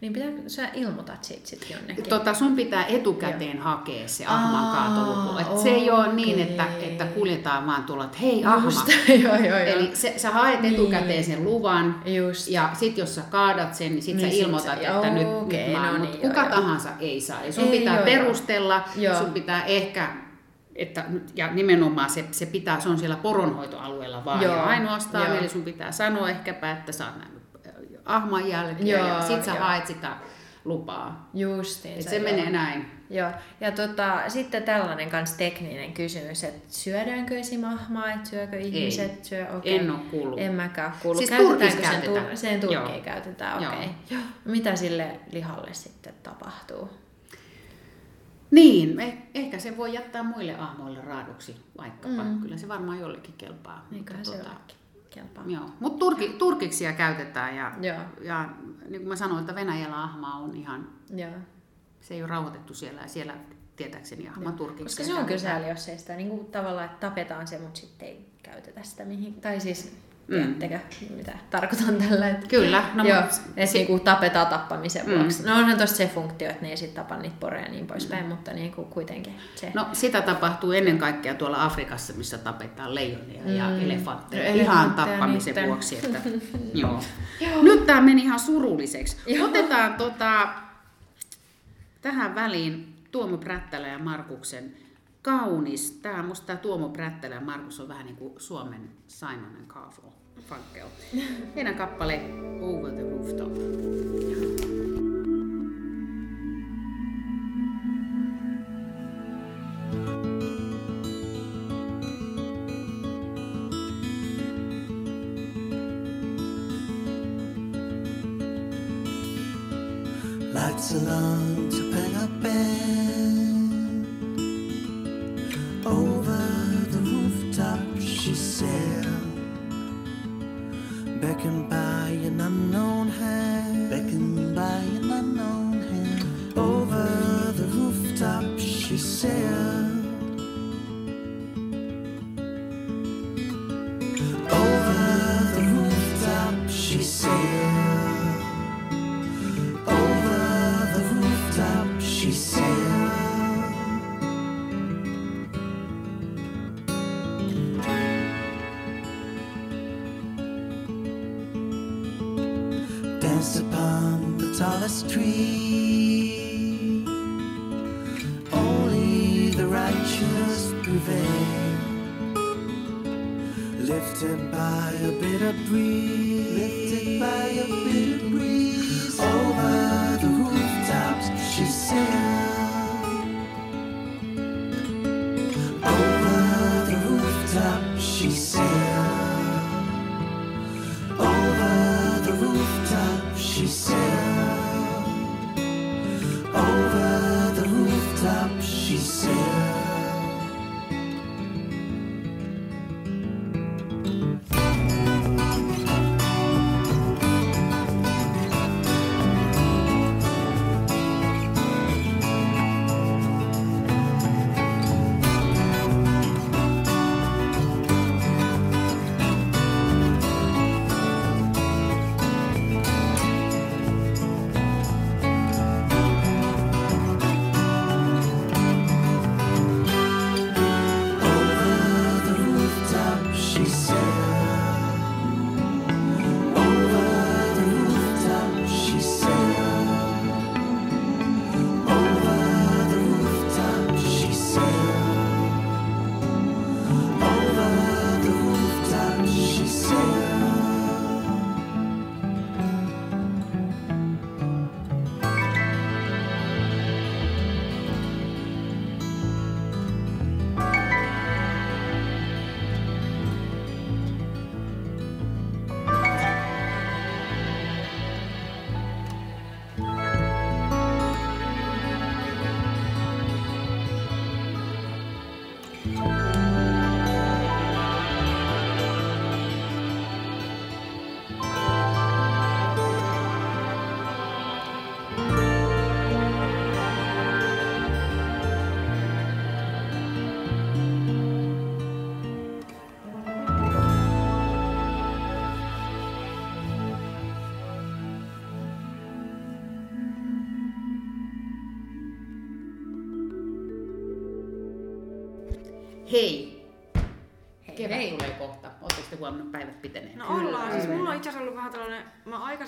niin pitääkö sä ilmoitat siitä sitten jonnekin? Tota, sun pitää etukäteen Joo. hakea se ahman Aa, kaatoluku. Et se ei ole niin, että, että kuljetaan vaan tuolla, että hei ahma. Just, joo, joo, joo. Eli se, sä haet etukäteen sen luvan Just. ja sit jos sä kaadat sen, niin sit Niin sä sit ilmoitat, sä- että nyt, okei, nyt mä no niin, kuka joo. tahansa ei saa. Eli sun Ei, pitää joo. perustella, Joo. sun pitää ehkä että, ja nimenomaan se, se, pitää, se on siellä poronhoitoalueella vaan Joo, ja ainoastaan, joo. eli sun pitää sanoa ehkäpä, että äh, ahman jälkeä Joo, ja sit sä joo. haet sitä lupaa. Justiin. Et se menee näin. Joo, ja tota, sitten tällainen kans tekninen kysymys, että syödäänkö esim. ahmaa, että syökö ihmiset? Syö, okei. En oo kuullut. En mäkään kuullut. Siis Käytetäänkö sen, tur- sen turkkiin Joo. käytetään, Joo. okei. Joo. Mitä sille lihalle sitten tapahtuu? Niin, eh, ehkä se voi jättää muille ahmoille raaduksi vaikkapa. Mm. Kyllä se varmaan jollekin kelpaa. Eiköhän se jollekin kelpaa. Joo, mutta turki, turkiksia käytetään ja, Joo. ja niin kuin mä sanoin, että Venäjällä ahmaa on ihan, Joo. se ei ole rauhoitettu siellä ja siellä tietääkseni ahman turkiksia Koska se on kyllä sääli, jos ei sitä niin kuin, tavallaan, että tapetaan se, mutta sitten ei käytetä sitä mihin. Tai siis, Mm. tiedättekö, mitä tarkoitan tällä? Että... Kyllä, no Joo, mut että se- niinku tapetaan tappamisen Mm. vuoksi. No onhan tossa se funktio, että ne ei sit tapa niitä poreja ja niin poispäin, mutta niinku kuitenkin se. No sitä tapahtuu ennen kaikkea tuolla Afrikassa, missä tapetaan leijonia ja Mm. elefantteja Elefantteja ihan tappamisen niitten. vuoksi. Että, joo. Nyt tämä meni ihan surulliseksi. Joo. Otetaan tota, tähän väliin Tuomo Prättälä ja Markuksen kaunis. Tämä musta Tuomo Prättälä ja Markus on vähän niin kuin Suomen Simon and Garfunkel. Heidän kappale Over the Rooftop. Lights along to hang up Over tree. Only the righteous prevail. Lifted by a bitter breeze.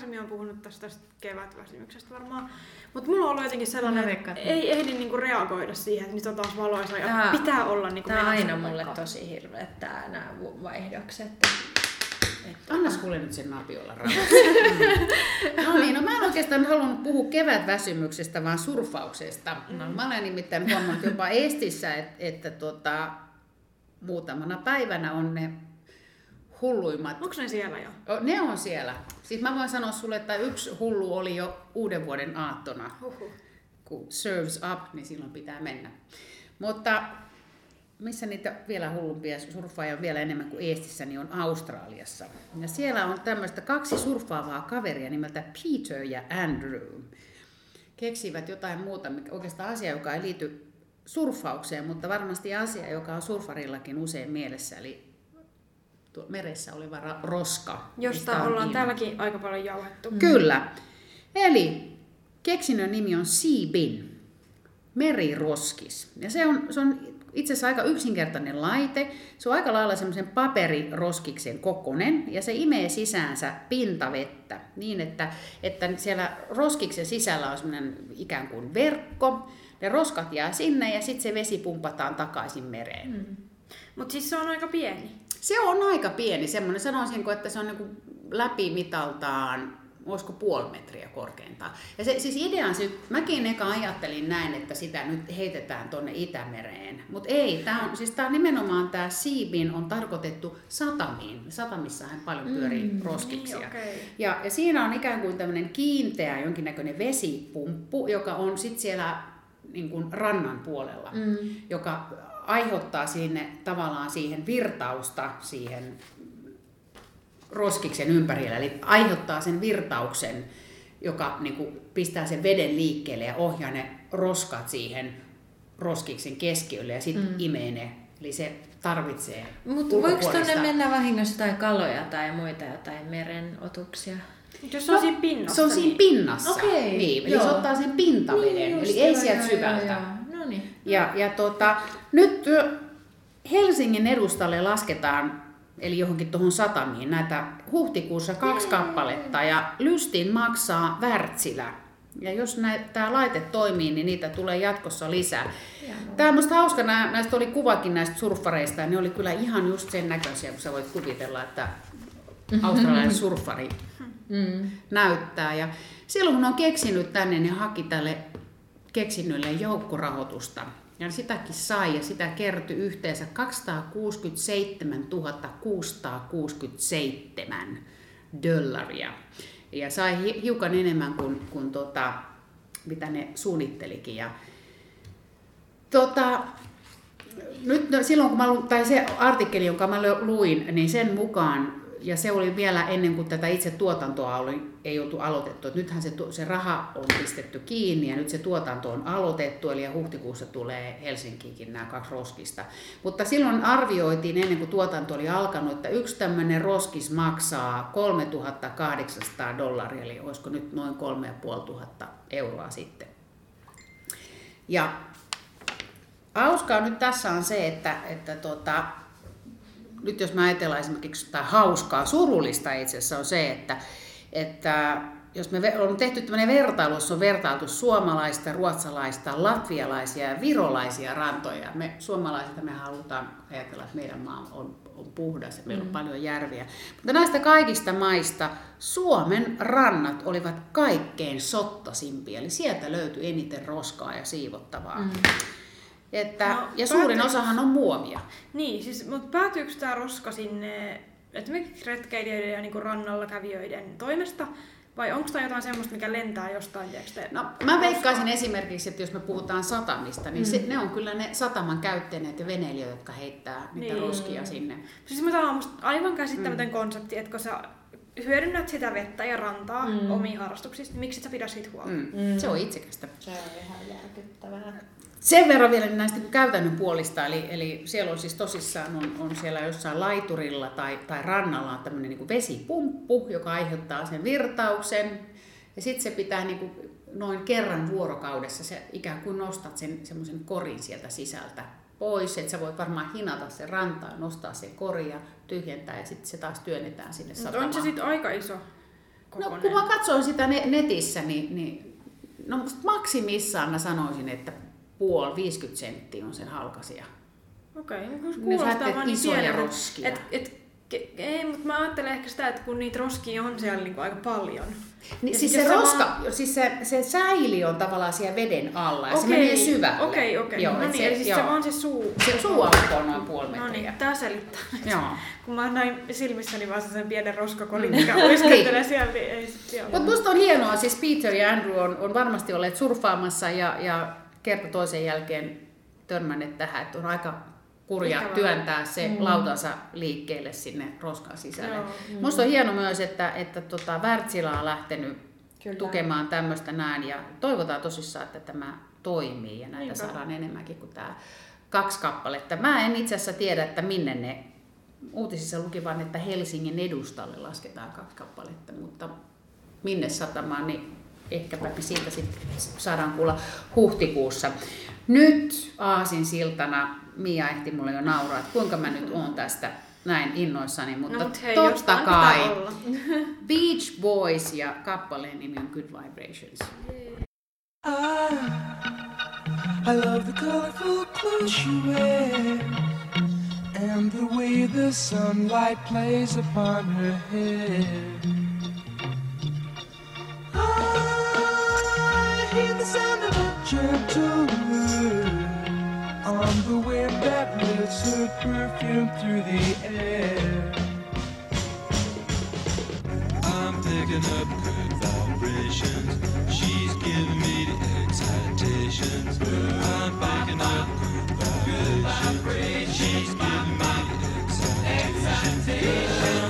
Aikaisemmin olen puhunut tästä, tästä kevätväsymyksestä varmaan, mutta mulla on ollut jotenkin sellainen, että ei ehdi niinku reagoida siihen, että nyt on taas valoisa ja Tää- pitää olla niinku Tää on aina mulle vaikka- tosi hirveet tää nämä vaihdokset. Että Annas kuule nyt sen napiolla rauhassa. no niin, no mä en oikeastaan halunnut puhua kevätväsymyksestä, vaan surfauksesta. No, mä olen nimittäin huomannut jopa Estissä, että, että tota, muutamana päivänä on ne hulluimmat. Onko ne siellä jo? Ne on siellä. Siis mä voin sanoa sulle, että yksi hullu oli jo uuden vuoden aattona. Huhhuh. kun serves up, niin silloin pitää mennä. Mutta missä niitä vielä hullumpia surffaajia on vielä enemmän kuin Eestissä, niin on Australiassa. Ja siellä on tämmöistä kaksi surffaavaa kaveria nimeltä Peter ja Andrew. Keksivät jotain muuta, mikä oikeastaan asia, joka ei liity surffaukseen, mutta varmasti asia, joka on surfarillakin usein mielessä, eli meressä oleva roska. Josta on ollaan ilma. täälläkin aika paljon jauhettu. Kyllä. Eli keksinnön nimi on Seabin, meriroskis. Ja se on, se on itse asiassa aika yksinkertainen laite. Se on aika lailla semmoisen paperiroskiksen kokonen ja se imee sisäänsä pintavettä niin, että, että siellä roskiksen sisällä on semmoinen ikään kuin verkko. Ne roskat jää sinne ja sitten se vesi pumpataan takaisin mereen. Mm. Mutta siis se on aika pieni. Se on aika pieni, semmoinen sanoisinko, että se on niin läpimitaltaan, olisiko puoli metriä korkeintaan. Ja se, siis idea on se, mäkin eka ajattelin näin, että sitä nyt heitetään tuonne Itämereen. Mutta ei, tämä on, siis tää on nimenomaan tämä siibin on tarkoitettu satamiin. Satamissahan paljon pyörii mm, roskiksia. niin, okei. Ja, ja siinä on ikään kuin tämmöinen kiinteä jonkinnäköinen vesipumppu, joka on sitten siellä niin kuin rannan puolella, mm. joka aiheuttaa sinne tavallaan siihen virtausta siihen roskiksen ympärillä, eli aiheuttaa sen virtauksen, joka niin kuin, pistää sen veden liikkeelle ja ohjaa ne roskat siihen roskiksen keskiölle ja sitten mm. imee ne. Eli se tarvitsee Mutta voiko tonne mennä vahingossa jotain kaloja tai muita jotain merenotuksia? Mut jos se on siinä pinnassa, Se on siinä niin... pinnassa. Okei, niin, eli joo. se ottaa sen pintaveden, just, eli ei sieltä syvältä. joo, joo. Niin. Ja, ja tota, nyt Helsingin edustalle lasketaan, eli johonkin tuohon satamiin, näitä huhtikuussa kaksi kappaletta ja lystin maksaa Wärtsilä. Ja jos tämä laite toimii, niin niitä tulee jatkossa lisää. Tämä on musta hauska, nää, näistä oli kuvakin näistä surffareista, ja ne oli kyllä ihan just sen näköisiä, kun sä voit kuvitella, että australialainen surffari Mm. näyttää. Ja silloin kun on keksinyt tänne, ne haki tälle keksinnölle joukkorahoitusta. Ja sitäkin sai ja sitä kertyi yhteensä 267 667 dollaria. Ja sai hi- hiukan enemmän kuin, kuin tota, mitä ne suunnittelikin. Ja, tota, nyt no, silloin kun mä tai se artikkeli, jonka mä lu- luin, niin sen mukaan, ja se oli vielä ennen kuin tätä itse tuotantoa oli, ei oltu aloitettu. Et nythän se, se raha on pistetty kiinni ja nyt se tuotanto on aloitettu, eli huhtikuussa tulee Helsinkiinkin nämä kaksi roskista. Mutta silloin arvioitiin ennen kuin tuotanto oli alkanut, että yksi tämmöinen roskis maksaa 3800 dollaria, eli olisiko nyt noin 3500 euroa sitten. Ja hauskaa nyt tässä on se, että, että tota, nyt jos mä ajatellaan esimerkiksi tai hauskaa, surullista itse asiassa on se, että, että jos me on tehty tämmöinen vertailu, jossa on vertailtu suomalaista, ruotsalaista, latvialaisia ja virolaisia rantoja. Me suomalaiset me halutaan ajatella, että meidän maa on, on puhdas ja meillä on paljon järviä. Mutta näistä kaikista maista Suomen rannat olivat kaikkein sottasimpia, eli sieltä löytyi eniten roskaa ja siivottavaa. Mm. Että, No, ja suurin päätyy- osahan on muovia. Niin, siis, mutta päätyykö tämä roska sinne esimerkiksi retkeilijöiden ja niinku rannalla kävijöiden toimesta? Vai onko tämä jotain semmoista, mikä lentää jostain, tiedätkö? No, mä veikkaisin esimerkiksi, että jos me puhutaan satamista, niin mm. se, ne on kyllä ne sataman käyttäneet ja veneilijöitä, jotka heittää niitä Niin. roskia sinne. Siis mä on aivan käsittämätön mm. konsepti, että kun sä hyödynnät sitä vettä ja rantaa mm. omiin harrastuksista, niin miksi et sä pidä siitä huolta? Mm. Mm. Se on itsekästä. Se on ihan järkyttävää. Sen verran vielä näistä niin käytännön puolista, eli, eli siellä on siis tosissaan on, on siellä jossain laiturilla tai, tai rannalla on tämmöinen niin vesipumppu, joka aiheuttaa sen virtauksen. Ja sitten se pitää niin kuin noin kerran vuorokaudessa, se ikään kuin nostat sen semmoisen korin sieltä sisältä pois, että sä voit varmaan hinata sen rantaan, nostaa sen koria, tyhjentää ja sitten se taas työnnetään sinne Mutta satamaan. on se sitten aika iso No kokonen. kun mä katsoin sitä ne- netissä, niin, niin no maksimissaan mä sanoisin, että puoli 50 senttiä on sen halkasia. Okei, okay, Ne kuulostaa vaan niin isoja pieneltä. roskia. Et, et, ei, mutta mä ajattelen ehkä sitä, että kun niitä roskia on siellä niinku aika paljon. Niin, Ja siis se, roska, vaan- siis se, se säili on tavallaan siellä veden alla ja se Okei, menee syvälle. Okei, okei. Joo, No niin, eli siis se joo. vaan se suu. Se suuaukko on noin puoli No metriä. niin, tää selittää. Joo. Kun mä näin silmissäni vaan sen pienen roskakolin, mikä uiskentelee siellä, niin ei sit siellä. Mutta musta on hienoa, siis Peter ja Andrew on, on varmasti olleet surffaamassa ja, ja kerta toisen jälkeen törmänneet tähän, että on aika kurja Ikävää. työntää se Mm. lautansa liikkeelle sinne roskan sisälle. Joo. Mm. Musta on hieno myös, että, että tota, Wärtsilä on lähtenyt. Kyllä. tukemaan tämmöistä näin ja toivotaan tosissaan, että tämä toimii ja näitä Niinpä. saadaan enemmänkin kuin tämä kaksi kappaletta. Mä en itse asiassa tiedä, että minne ne uutisissa luki vaan, että Helsingin edustalle lasketaan kaksi kappaletta, mutta minne satamaan, niin ehkäpä siitä sitten saadaan kuulla huhtikuussa. Nyt aasin siltana Mia ehti mulle jo nauraa, että kuinka mä nyt oon tästä näin innoissani, mutta No, mut hei, totta kai. Beach Boys ja kappaleen nimi on Good Vibrations. I, I love the colorful clothes she wears and the way the sunlight plays upon her hair. Sound of a gentle word on the wind that lifts her perfume through the air. I'm picking up good vibrations. She's giving me the excitations. I'm picking up good vibrations. She's giving me the excitations.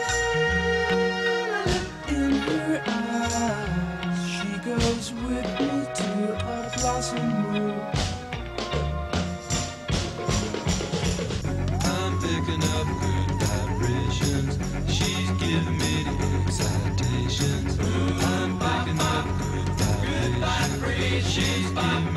She's by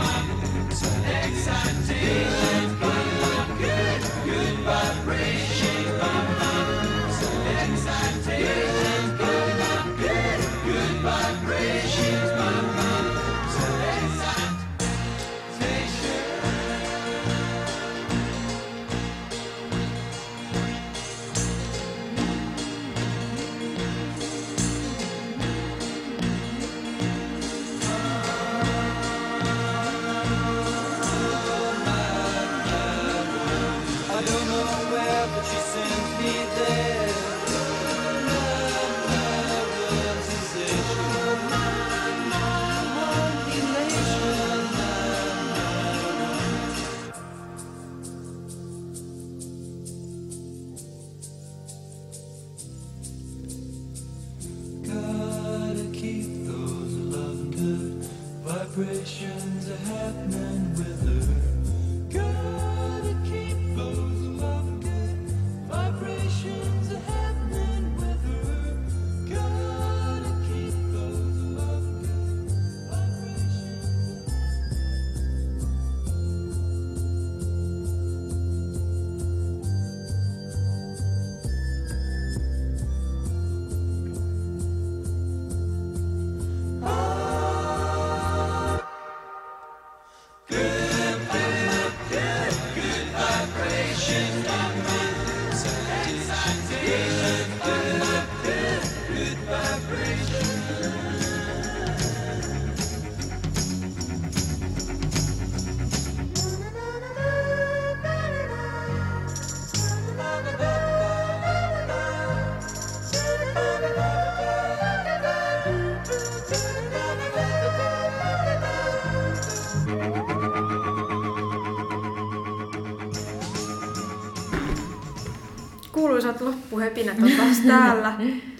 kuuluisat loppuhepinät on taas täällä.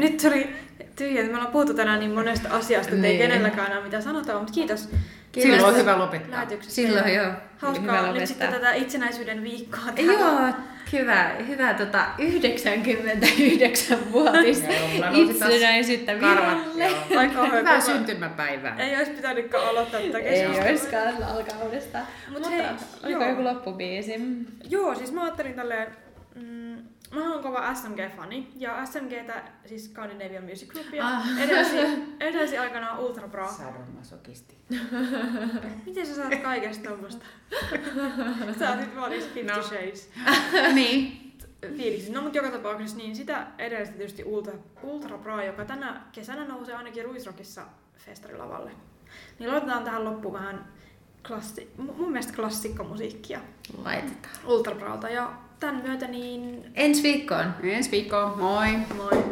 Kiitos. Nyt tuli tyhjä, että me ollaan puhuttu tänään niin monesta asiasta, että ei Niin. kenelläkään enää mitään sanottavaa, mutta kiitos. Silloin on hyvä lopettaa. Silloin joo. Hyvä Hauskaa nyt lopettaa. sitten tätä itsenäisyyden viikkoa täällä. Joo, hyvä, hyvä tota 99-vuotis Joo, mulla nousi taas itsenäisyyttä kauhean Hyvää syntymäpäivää. Ei olisi pitänytkään aloittaa tätä Ei keskustelua. olisikaan alkaa uudestaan. Mut Mutta hei, oliko joo. joku loppubiisi? Joo, siis mä ajattelin tälleen, mm, mä oon kova SMG-fani, ja SMGtä, siis Scandinavian Music Groupia, Ah. edelsi, edelsi aikanaan Ultra Pro. Sadomasokisti. Miten sä saat kaikesta tommosta? sä oot nyt vaan niissä Fifty No. Shades niin. fiiliksi. No mut joka tapauksessa niin sitä edelsi tietysti Ultra, Ultra Pro, joka tänä kesänä nousee ainakin Ruisrockissa festarilavalle. Niin laitetaan tähän loppuun vähän klassi, mu- mun mielestä klassikkomusiikkia Laitetaan. Ultra Prolta ja tämän myötä niin Ensi viikkoon. Ensi viikkoon. Moi. moi!